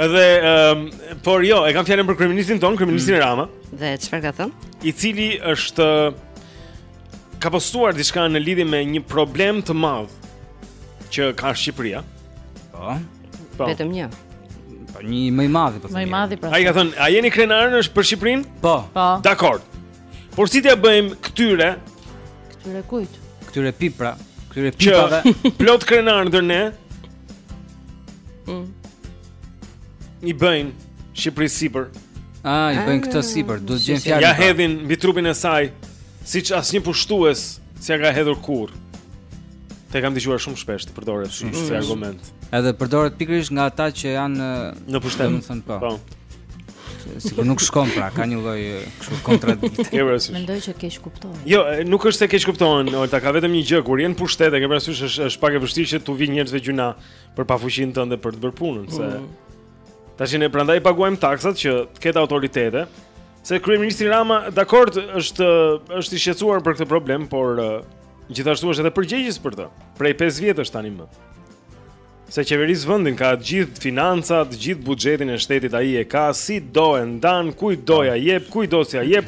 Edhe um, por jo, e kam fjalën për kryeministrin tonë, kryeministrin mm. Rama. Dhe çfarë ka thënë? I cili është ka postuar diçka në lidhje me një problem të madh që ka Shqipëria. Po. Po. Vetëm një. Po një më i madh, po. Më i madh, po. Ai ka thënë, a jeni krenarë për Shqipërinë? Po. Po. Dakord. Por si t'ia bëjmë këtyre? Këtyre kujt? Këtyre pipra, këtyre pipave. Që plot krenari ndër ne. Mm. I bëjnë Shqipërisë për. Ah, i bëjnë këtë ah, sipër, do të gjejnë fjalën. Ia hedhin mbi trupin e saj, siç asnjë pushtues s'ia ka hedhur kurrë. E kam dëgjuar shumë shpesh të përdoret si mm. argument. Edhe përdoret pikërisht nga ata që janë në pushtet, domethënë po. Po. Sikur nuk shkon pra, ka një lloj kështu kontradikte. Mendoj që keqkuptohen. Jo, nuk është se keqkuptohen, Olta, ka vetëm një gjë kur je në pushtet e ke parasysh është është pak e vështirë që t'u vijë njerëzve gjynah për pafuqinë tënde për të bërë punën, se mm. Tash ne prandaj paguajmë taksat që të ketë autoritete, Se kryeministri Rama dakord është është i shqetësuar për këtë problem, por uh, gjithashtu është edhe përgjegjës për të. Prej 5 vjetësh tani më. Se qeveris vendin ka gjithë financat, gjithë buxhetin e shtetit ai e ka, si do e ndan, kujt do ia jep, kujt do s'ia jep,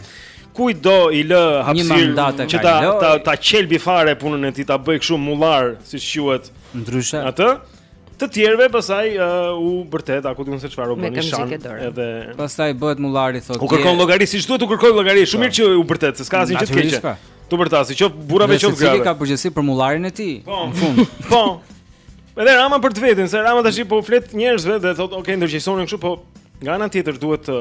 kujt do i lë hapësirë që ta ta, ta qelbë fare punën e tij, ta bëjë kështu mullar, siç quhet. Ndryshe. Atë Të tjerëve pastaj uh, u bërtet, a ku di unë se çfarë u bën, i shan edhe pastaj bëhet mullari thotë. U kërkon llogari, siç duhet t'u kërkojë llogari, shumë mirë që u bërtet, se s'ka asnjë gjë të keqe. T'u bërtasë, qoftë burrave qoftë grave. Ti ka përgjegjësi për mullarin e tij, po, në fund. Po. Edhe Rama për të vetin, se Rama tash po u flet njerëzve dhe thotë, "Ok, ndërgjegjësohuni kështu, po nga ana tjetër duhet të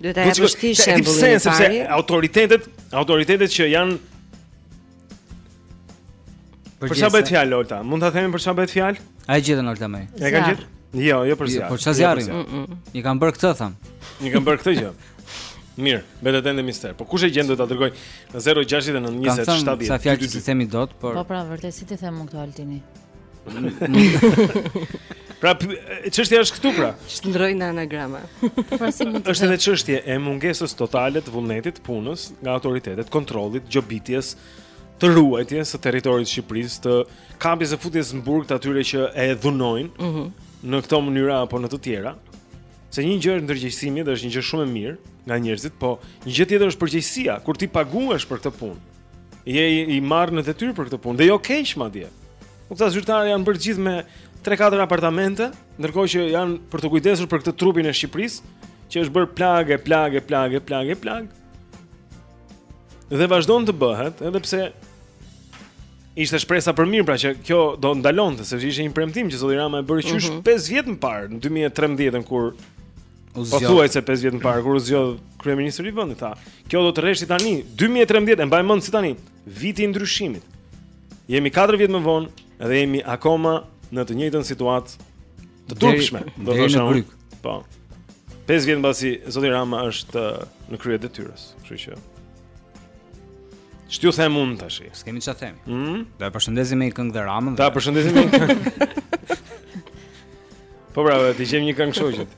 duhet të japësh ti shembullin e parë." Sepse autoritetet, autoritetet që janë Për çfarë bëhet fjalë Olta? Mund ta themi për çfarë bëhet fjalë? A e gjetën Olta më? E kanë gjetur? Jo, jo për zjarr. Po çfarë jo zjarri? Mm, mm, mm. I kanë bërë këtë thamë. I kanë bërë këtë gjë. Mirë, mbetet ende mister. Po kush e gjen do ta dërgojë në 069 20 70. S'ka fjalë që s'e themi dot, por Po pra, vërtet si t'i them unë këtë Altini? Pra çështja është këtu pra. Shndërroje në anagramë. Pra si mund të Është edhe çështje e mungesës totale të vullnetit punës nga autoritetet, kontrollit, gjobitjes, të ruajtjes së territorit të Shqipërisë, të kapjes e futjes në burg të atyre që e dhunojnë. Ëh. Mm -hmm. Në këto mënyra apo në të tjera. Se një gjë është ndërgjegjësimi dhe është një gjë shumë e mirë nga njerëzit, po një gjë tjetër është përgjegjësia kur ti paguhesh për këtë punë. Je i, i marrë në detyrë për këtë punë dhe jo keq madje. Po këta zyrtarë janë bërë gjithë me 3-4 apartamente, ndërkohë që janë për t'u kujdesur për këtë trupin e Shqipërisë, që është bërë plagë, plagë, plagë, plagë, plagë. Dhe vazhdon të bëhet, edhe pse ishte shpresa për mirë, pra që kjo do ndalonte, sepse ishte një premtim që zoti Rama e bëri qysh mm -hmm. 5 vjet më parë, në 2013 kur Pothuajse 5 vjet më parë kur u zgjodh kryeministër i vendit tha, kjo do të rreshti tani 2013 e mbaj mend si tani, viti i ndryshimit. Jemi 4 vjet më vonë dhe jemi akoma në të njëjtën situatë të turpshme, do të thoja. Po. 5 vjet mbasi zoti Rama është uh, në krye detyrës, kështu që Ç't'ju them unë tash? S'kemi ç'a them. Ëh? Mm? Do e përshëndesim me një këngë të Ramën. Do e përshëndesim me një këngë. Po bravo, t'i vëmë një këngë shoqit.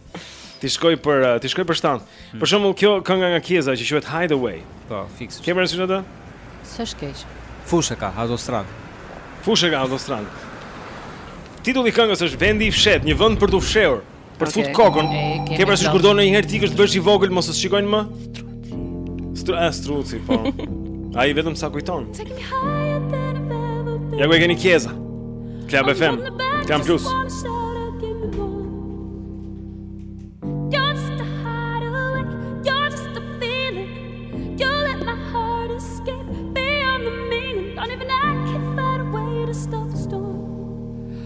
T'i shkojë për uh, t'i shkojë për shtat. Hmm. Për shembull, kjo kënga nga Kiesza që quhet Hideaway. Po, fiks. Ke parasysh atë? S'është keq. Fushë ka autostrad. Fushë ka autostrad. Titulli i këngës është Vendi i fshehtë, një vend për të fshehur. Për të fut kokën. Ke parasysh kur do ndonjëherë të ikësh të bëhesh i vogël mos të shikojnë më? Stru, a struci, po. Ai vetëm sa kujton. Ja ku e keni Kiesza. Club FM. Kam plus.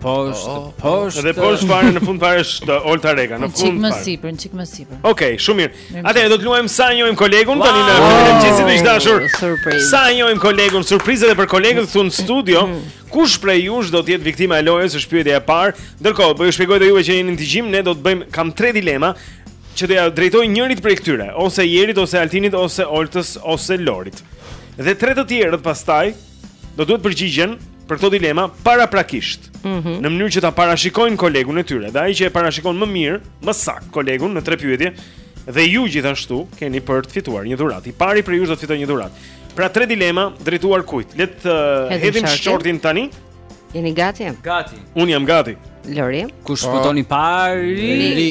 Poshtë, oh, oh, oh. poshtë. Dhe poshtë fare në fund fare është uh, Olta Reka, në fund. Çik më sipër, çik më sipër. Okej, okay, shumë mirë. Atëherë do të luajmë sa njohim kolegun wow. tani në klubin e mëngjesit të dashur. Surprizë. Sa njohim kolegun, surprizë edhe për kolegët këtu në studio. Mm. Kush prej jush do të jetë viktima e lojës është pyetja e parë? Ndërkohë, po ju shpjegoj dhe juve që jeni në dëgjim, ne do të bëjmë kam tre dilema që do ja drejtoj njërit prej këtyre, ose Jerit, ose Altinit, ose Oltës, ose Lorit. Dhe tre të tjerët pastaj do duhet të përgjigjen për këto dilema paraprakisht. Mm -hmm. Në mënyrë që ta parashikojnë kolegun e tyre, dhe ai që e parashikon më mirë, më saktë kolegun në tre pyetje, dhe ju gjithashtu keni për të fituar një dhuratë. I pari prej jush do të fitojë një dhuratë. Pra tre dilema drejtuar kujt? Le të uh, hedhim shortin tani. Jeni gati? Gati. Unë jam gati. Lori. Kush po. fiton i pari? Li.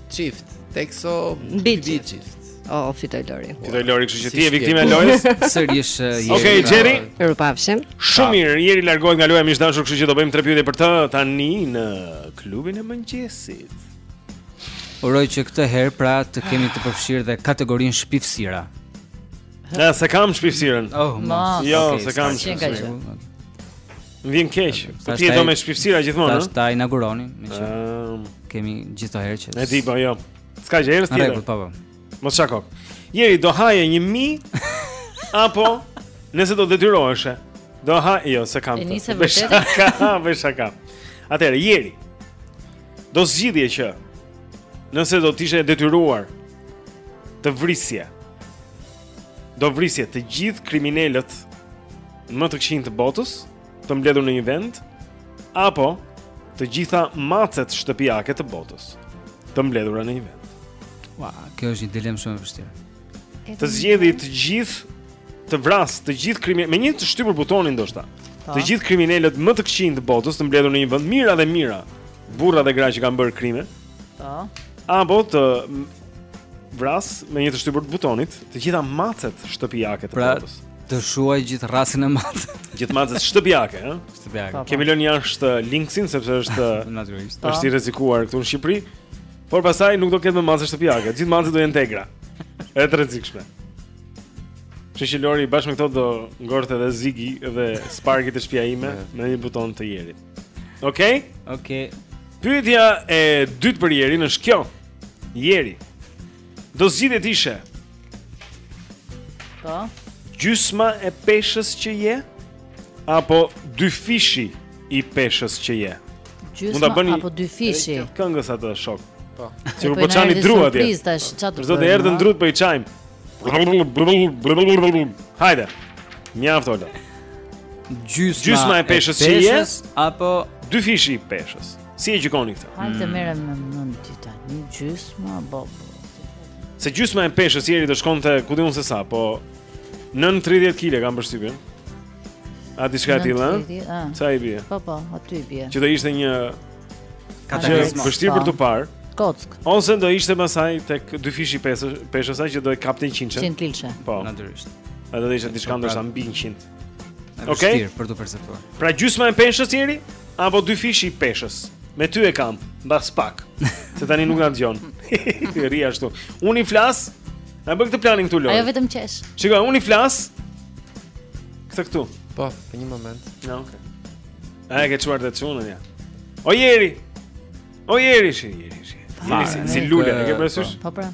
Çift, tek, zumbi çift. O, oh, fitoi Lori. Fitoi Lori, kështu që ti je viktimë e lojës. Sërish je. Eh, Okej, okay, Jeri. Ju pafshim. Shumë mirë, Jeri largohet nga loja miq të dashur, kështu që do bëjmë tre pyetje për të tani në klubin e mëngjesit. Uroj që këtë herë pra të kemi të përfshirë dhe kategorinë shpifsira. Ja, s'e kam shpifsirën. Oh, mos. Jo, s'e kam shpifsirën. Më vjen keq. Po ti do me shpifësira gjithmonë, ha? Tash ta inauguronin, më që. Ehm. Kemi gjithë herë që. E di po jo. S'ka gjë herë tjetër. Po po. Mos shako. Jeri do haje një mi apo nëse do detyrohesh. Do ha, jo, se kam. E nisë vërtet. Shaka, bën shaka. Atëherë Jeri. Do zgjidhje që nëse do të ishe detyruar të vrisje. do vrisje të gjithë kriminelët më të këqinj të botës, të mbledhur në një vend, apo të gjitha macet shtëpiake të botës, të mbledhura në një vend. Ua, wow, kjo është një dilemë shumë e vështirë. Të zgjedh të gjithë të vras të gjithë kriminelët me një të shtypur butonin ndoshta. Të gjithë kriminelët më të këqinj të botës të mbledhur në një vend, mijëra dhe mijëra, burra dhe gra që kanë bërë krime. Po. Apo të vras me një të shtypur të butonit, të gjitha macet shtëpiake të pra, botës. Pra, të shuaj gjithë racën e maces. Gjithë macet shtëpiake, ëh? Shtëpiake. Po, po. Kemi lënë jashtë uh, linksin sepse është uh, natyrisht. Po. Është i rrezikuar këtu në Shqipëri. Por pastaj nuk do ketë më mace shtëpiake, gjithë macet do jenë të egra. Është e rrezikshme. Si rrjedhojë bashkë me këto do ngordhte edhe Zigi dhe Sparki te shtëpia ime me një buton të Jerit. Okej? Okej. Pyetja e dytë për Jerin është kjo. Jeri. Do zgjidhje të ishe. Po. Gjysma e peshës që je apo dyfishi i peshës që je? Gjysma apo dy fishi? Këngës atë shok. Po. Ti po çani drua ti. Na erdhën drutë po i çajmë. Hajde. Mjaft olo. Gjysma, gjysma e peshës që je apo dyfishi i peshës. Si e gjykoni këtë? Hajde të mm. merrem në mend ti tani, gjysma apo Se gjysma e peshës Jeri do shkonte ku di unë se sa, po nën 30 kile kam përshtypjen. A diçka e tillë, a? Sa i bie? Po po, aty i bie. Që do ishte një Kataklizma. Vështirë për të parë. Kockë. Ose do ishte pasaj tek dyfishi i peshës, peshës saj që do e kapte 100. 100 kilshen. Po. Natyrisht. Edhe do ishte diçka pra- ndoshta mbi 100. Okej. Okay. Për të perceptuar. Pra gjysma e peshës Jeri apo dyfishi i peshës? Me ty e kam, mbas pak. Se tani nuk na dëgjon. Rri ashtu. Unë i flas. Na bëj këtë planin këtu loj. Ajo vetëm qesh. Shikoje, unë i flas. Këtë këtu. Po, për një moment. Na, okay. A e ke çuar të çunën ja. O Jeri. O Jeri shi, Jeri shi. Jeri si, si lule, e ke parasysh? Po pra.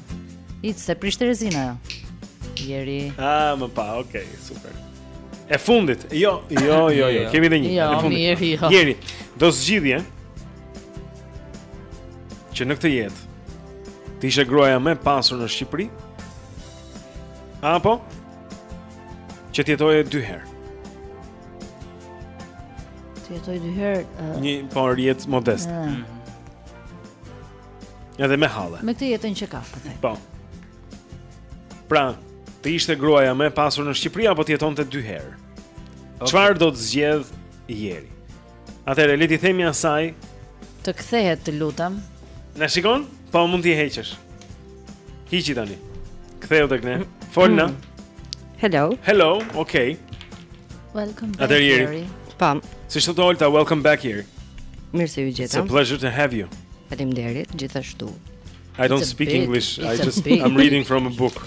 Ik se prishe regjinë, jo. Jeri. Ah, më pa, okay, super. E fundit. Jo, jo, jo, jo. jo. Kemi edhe një. Jo, e fundit. Jeri, jo. Jeri. Do zgjidhje. Që në këtë jetë të ishe gruaja më e pasur në Shqipëri? Apo që të jetoje dy herë? Të jetoj dy herë. Uh... Një por jetë modeste. Uh... Mm. Edhe me halle. Me këtë jetën që ka, po them. Po. Pra, të ishte gruaja më e pasur në Shqipëri apo të jetonte dy herë? Okay. Çfarë do të zgjedhë Jeri? Atëherë le t'i themi asaj të kthehet, të lutem. Na shikon? Po mund t'i heqësh. Hiqi tani. Kthehu tek ne. Folna. Hello. Hello. Okay. Welcome back. Atëherë. Pam. Si sot Olta, welcome back here. Mirë se ju gjeta. It's a pleasure to have you. Faleminderit, gjithashtu. I don't speak big, English. I just big. I'm reading from a book.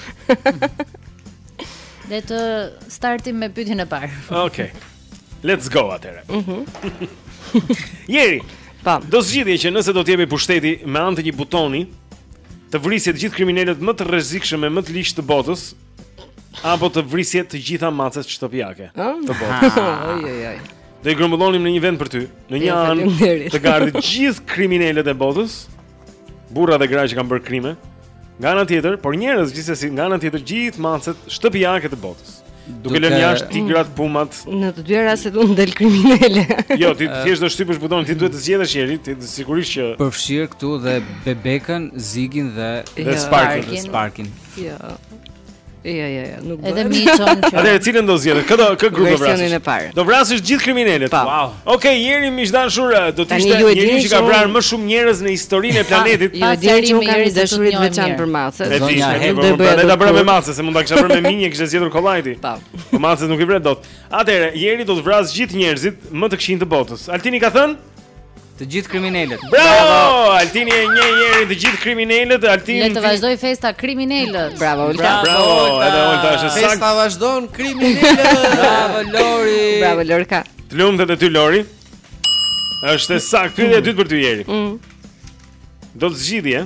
Le të startim me pyetjen e parë. Okej. Okay. Let's go atëherë. Mhm. Mm Jeri. Po. Do zgjidhje që nëse do të jepej pushteti me anë të një butoni, të vrisje të gjithë kriminelët më të rrezikshëm e më të ligj të botës, apo të vrisje të gjitha macet shtëpiake të botës. Oj oj oj. Do i grumbullonim në një vend për ty, në një anë të gardhit gjithë kriminelët e botës. burra dhe gra që kanë bërë krime. Nga ana tjetër, por njerëz gjithsesi, nga ana tjetër gjithë macet shtëpiake të botës. Duke lënë jashtë tigrat, pumat. Në të dy rastet unë dal kriminele. jo, ti thjesht do shtypësh butonin, ti duhet të zgjedhësh njërën, ti sigurisht që përfshir këtu dhe Bebekën, Zigin dhe dhe Sparkin, Sparkin. Jo. Jo, jo, jo, nuk bëhet. Edhe Miçon që. Atëherë cilën do zgjedhë? Këto kë grup do vrasësh? Versionin e parë. Do vrasësh gjithë kriminelët. Wow. Okej, okay, Jeri miq të dashur, eh, do të ishte njeriu që ka vrarë më shumë njerëz në historinë e planetit. Jo, Jeri ka një dashuri të veçantë për macet. E di, nuk do të bëj. Prandaj ta bëra me macet, se mund ta kisha bërë me minj, e kishte zgjedhur kollaj ti. Po. Po macet nuk i vret dot. Atëherë, Jeri do të vrasë gjithë njerëzit më të këqinj të botës. Altini ka thënë? Të gjithë kriminelët. Bravo! Altini e njeh Jerin të gjithë kriminelët, Altini. Le të vazhdojë festa kriminelët. Bravo Olta. Bravo, edhe Olta është e saktë. Festa vazhdon kriminelët. Bravo Lori. Bravo Lorka. Të lumtë edhe ty Lori. Është e saktë, pyetja e dytë për ty Jeri. Mm. Do të zgjidhje.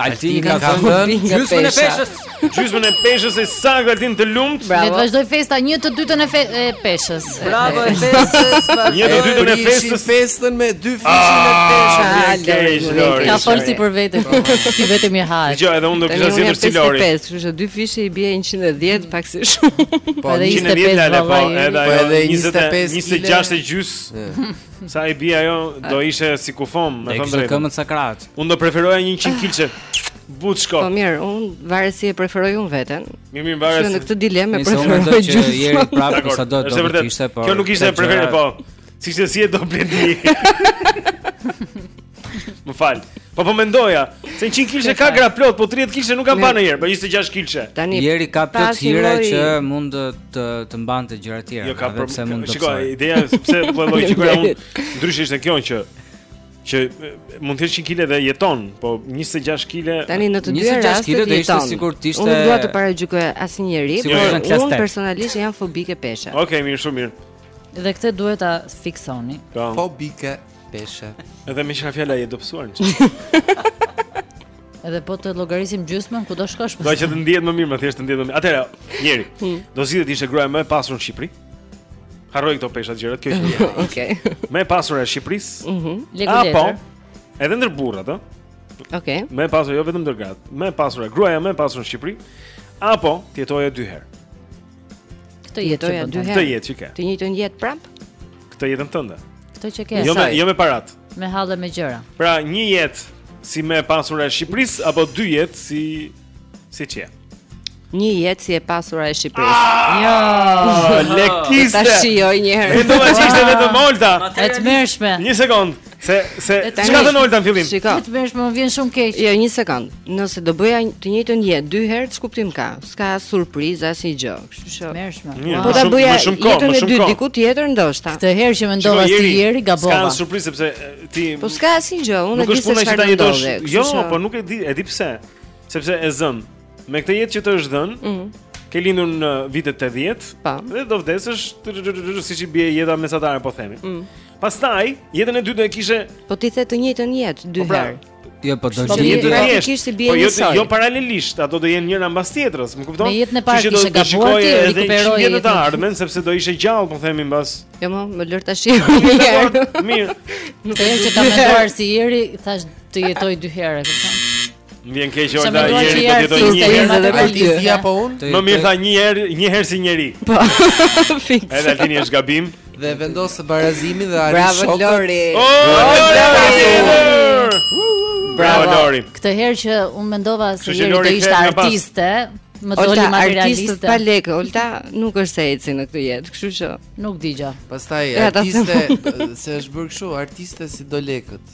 Altini ka thënë gjysmën e peshës. Gjysmën e peshës e saktë Altin të lumtë. Le të vazhdojë festa 1 të dytën e peshës. Bravo e peshës. 1 të dytën e peshës. Festën me dyfishin e ah, peshës. Ka fol si për vete. Po. Si vetëm i ha. Jo, edhe unë do të kisha zgjedhur si Lori. 55, kështu që dyfishi i bie 110 pak si shumë. Po 110 lale po, edhe 25, 26 e gjysmë. Sa i bie ajo do ishte si kufomë, me thënë drejtë. Këmbët sa krahët. Unë do preferoja 100 kilçe. Buçko. Po mirë, unë varet si e preferoj unë veten. Mirë, mirë, varet. Në këtë dilemë e preferoj që Jeri prapë po sa do të ishte, po. Kjo nuk ishte e preferuar, po. Si se si e do Blendi. Më fal. Po po mendoja, se 100 kilshe ka gra plot, po 30 kilshe nuk kam pa ndonjëherë, po 26 kilshe. Tani Jeri ka plot hira që mund të të mbante gjëra të tjera, jo, sepse mund të. Shiko, ideja është pse po lloj që kur unë ndryshe ishte kjo që që mund të jesh 100 kg dhe jeton, po 26 kg. Tani në të dy rastet jeton. 26 kg ishte sikur të ishte. Unë s'dua të paragjykoj asnjeri, por unë personalisht jam fobike peshe. Okej, okay, mirë, shumë mirë. Dhe këtë duhet ta fiksoni. Po. Fobike. Peshe. Edhe meqë ra fjala je dobësuar. Edhe po të llogarisim gjysmën ku do shkosh. Do që të ndihem më mirë, më thjesht të ndihem më mirë. Atëherë, Jeri. Hmm. Do zgjidhje të ishe gruaja më e pasur në Shqipëri. Harroji këto peshat, gjërat, kjo që jeni. Okej. Më e pasura e Shqipërisë. Mhm. Lego letër. Po. Edhe ndër burrat, ë. Okej. Më e pasur jo vetëm ndër gratë. Më e pasur e gruaja më e pasur në Shqipëri. Apo të jetoje dy herë. Këtë jetë që bën Këtë jetë që ke Të njëjtën jetë prap Këtë jetën tënde Këtë që ke Jo me, jo me parat Me halle me gjëra Pra një jetë si më e pasura e Shqipërisë Apo dy jetë si Siç je Një jetë si e pasura e Shqipërisë. Ah! Jo, ah, lekiste. Ta shijoj një herë. Mendova se ishte vetëm Olta. E tmerrshme. Një sekond. Se se ç'ka thënë Olta në fillim? Shiko. Ti bësh më vjen shumë keq. Jo, një sekond. Nëse do bëja të njëjtën jetë dy herë, ç'kuptim ka? S'ka as surprizë, asnjë gjë. Kështu që e tmerrshme. Po ta bëja më shumë kohë, më shumë kohë. Diku tjetër ndoshta. Këtë herë që mendova si Jeri gabova. S'ka surprizë sepse ti Po s'ka asnjë gjë, unë e di se çfarë do të bëj. Jo, po nuk e di, e di pse. Sepse e zëmë. Me këtë jetë që të është dhënë, mhm. Ke lindur në vitet 80 pa. Po. dhe do vdesësh siç i bie jeta mesatare po themi. Mm. Pastaj, jetën e dytë do e kishe Po ti the të njëjtën jetë dy po pra, herë. Jo, po do të jetë jetë e thjeshtë. Po jo, jo paralelisht, ato do jenë njëra mbas tjetrës, më kupton? Me jetën e parë kishe gabuar ti, rikuperoje jetën e ardhme, sepse do ishe gjallë, po themi mbas. Jo, më, më lër tash. Mirë. Nuk e di ç'kam menduar si Jeri, thashë të jetoj dy herë, e kupton? Më vjen keq Olta, Jeri do të jetojë një herë edhe për ty. Ja po unë. Më mirë tha një herë, një herë si njeri. Po. Fiks. Edhe Altini është gabim dhe vendos barazimin dhe hajde shokët. Bravo Lori. Bravo Lori. Këtë herë që unë mendova se Jeri do ishte artiste, më doli materialiste. Pa lekë, Olta nuk është se eci në këtë jetë, kështu që nuk di gjë. Pastaj artiste s'është bërë kështu, artiste s'i do lekët.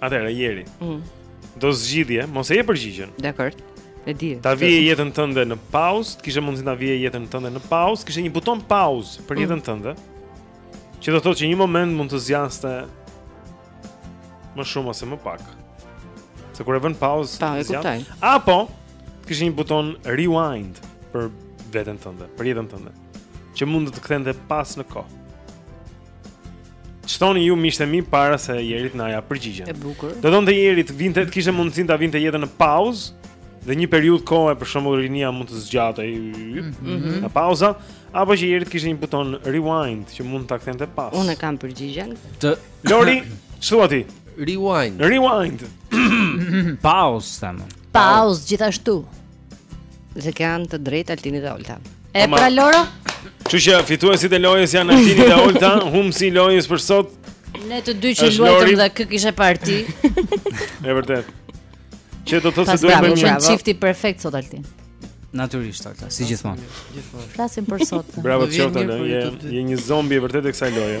Atëherë Jeri. Mm. Do zgjidhje, mos e jep përgjigjen. Dakord. E di. Ta vije jetën tënde në pauzë, të kishe mundësinë ta vije jetën tënde në pauzë, të kishe një buton pauzë për mm. jetën tënde. Që do të thotë që një moment mund të zgjaste më shumë ose më pak. Se kur e vën pauzë, po, e kuptoj. Apo të kishe një buton rewind për veten tënde, për jetën tënde, që mund të të kthente pas në kohë. Ç'thoni ju miqtë mi para se Jeri të na japë përgjigjen. E bukur. Do donte Jeri të vinte, të kishte mundësinë ta vinte jetën në pauzë dhe një periudhë kohe për shembull rinia mund të zgjatej. Mm -hmm. Pauza apo që Jeri të kishte një buton rewind që mund ta kthente pas. Unë e kam përgjigjen. Ti Lori, ç'thua ti? Rewind. Rewind. Pauzë tani. Pauzë gjithashtu. Dhe kanë të drejtë Altini dhe Olta. E pra Loro? Që që fituesit e lojës janë Altini dhe Olta, humbësi i lojës për sot. Ne të dy që luajtëm dhe kë kishe parti. E vërtet. Që do të thotë duhet me një bravo. Çifti perfekt sot Altin. Natyrisht Olta, si gjithmonë. Gjithmonë. Flasim për sot. Bravo të qoftë, je je një zombi e vërtetë e kësaj loje.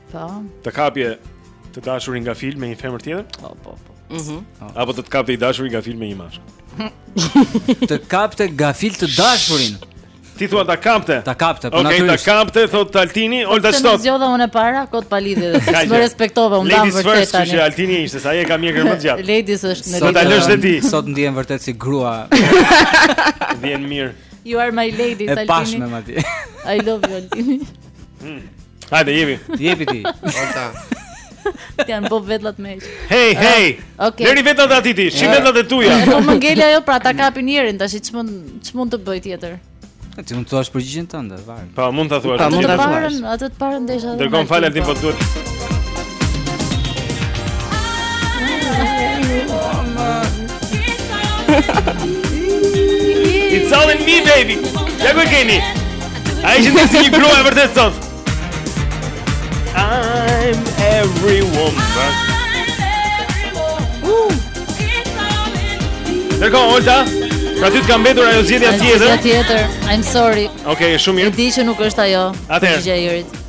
Po. Të kapje të dashurin gafil me një femër tjetër? Po, po, po. Mhm. Mm Apo të të kapte i dashuri gafil me një mashkull? të kapte gafil të dashurin. Ti thua ta kapte? Ta kapte, po natyrisht. Okej, ta kapte, thot Altini, po, Olta ç'thotë? Ti zgjodha unë para, kot pa lidhje. S'më respektove, unë damë vërtet tani. Ladies first, që Altini ishte, sa ai e ka mjekrën më të gjatë. Ladies është në lidhje. Sot ta lësh ti. Sot ndihem vërtet si grua. Vjen mirë. You are my lady, Altini. E pashme, Mati. I love you, Altini. Hmm. Hajde, jepi. Jepi ti. Olta. Jan po vetullat me. Hey, hey. Uh, okay. Lëri vetullat aty ti, shih vetullat e tua. Po më ngeli ajo pra ta kapin njërin tash ç'mund ç'mund të bëj tjetër. Ti mund të thuash përgjigjen tënde, varet. Po mund ta thuash. Atë të parën, atë të parën desha. Dërgon fall Altin po duhet. It's all in me baby. Ja ku keni. Ai që ndihet si një grua e vërtet sot I'm every woman Ndërkohë, Olta Pra ty të ka mbetur ajo zgjedhja tjetër Ajo zgjedhja tjetër, I'm sorry Oke, okay, shumë mirë E di që nuk është ajo Atëherë Jeri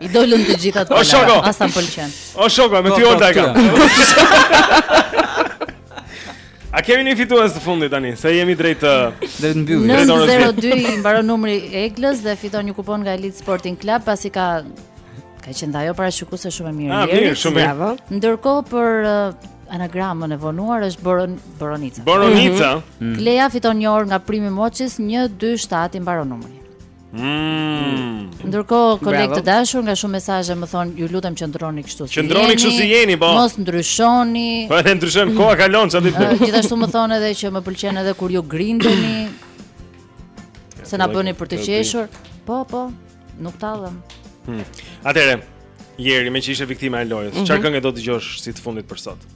I dolën të gjitha të palarat, s'më pëlqen. O shoko, me ty orta e ka. A kemi një fitues të fundit tani, se jemi drejt drejt mbylljes. 902 i mbaron numri Eglës dhe fiton një kupon nga Elite Sporting Club pasi ka ka qenë ajo para shikuese shumë e mirë. Ah, mirë, shumë mirë. Bravo. Ndërkohë për anagramën e vonuar është Boron Boronica. Boronica. Mm -hmm. Kleja fiton një orë nga Primi Moçis 127 i mbaron numri. Mm. Ndërkohë koleg i dashur nga shumë mesazhe më thonë ju lutem qëndroni kështu si jeni. Qëndroni kështu si jeni, po. Mos ndryshoni. Po edhe ndryshojmë koha kalon çati. Gjithashtu më thonë edhe që më pëlqen edhe kur ju grindeni. Se na bëni për të qeshur. Po, po. Nuk tallem. Hmm. Atëherë, Jeri, meqë ishe viktima e lojës, mm -hmm. çfarë kënge do të dëgjosh si të fundit për sot?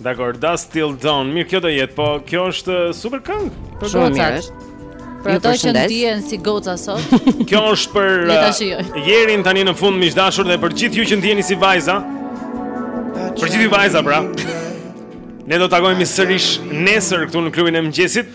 Dakord, Dusk Till Dawn. Mirë, kjo do jetë, po kjo është uh, super këngë. Shumë mirë është. Për ato që ndihen si goca sot. Kjo është për uh, Jerin tani në fund miq të dashur dhe për gjithë ju që ndiheni si vajza. Për gjithë ju vajza, pra. Ne do të takohemi sërish nesër këtu në klubin e mëngjesit.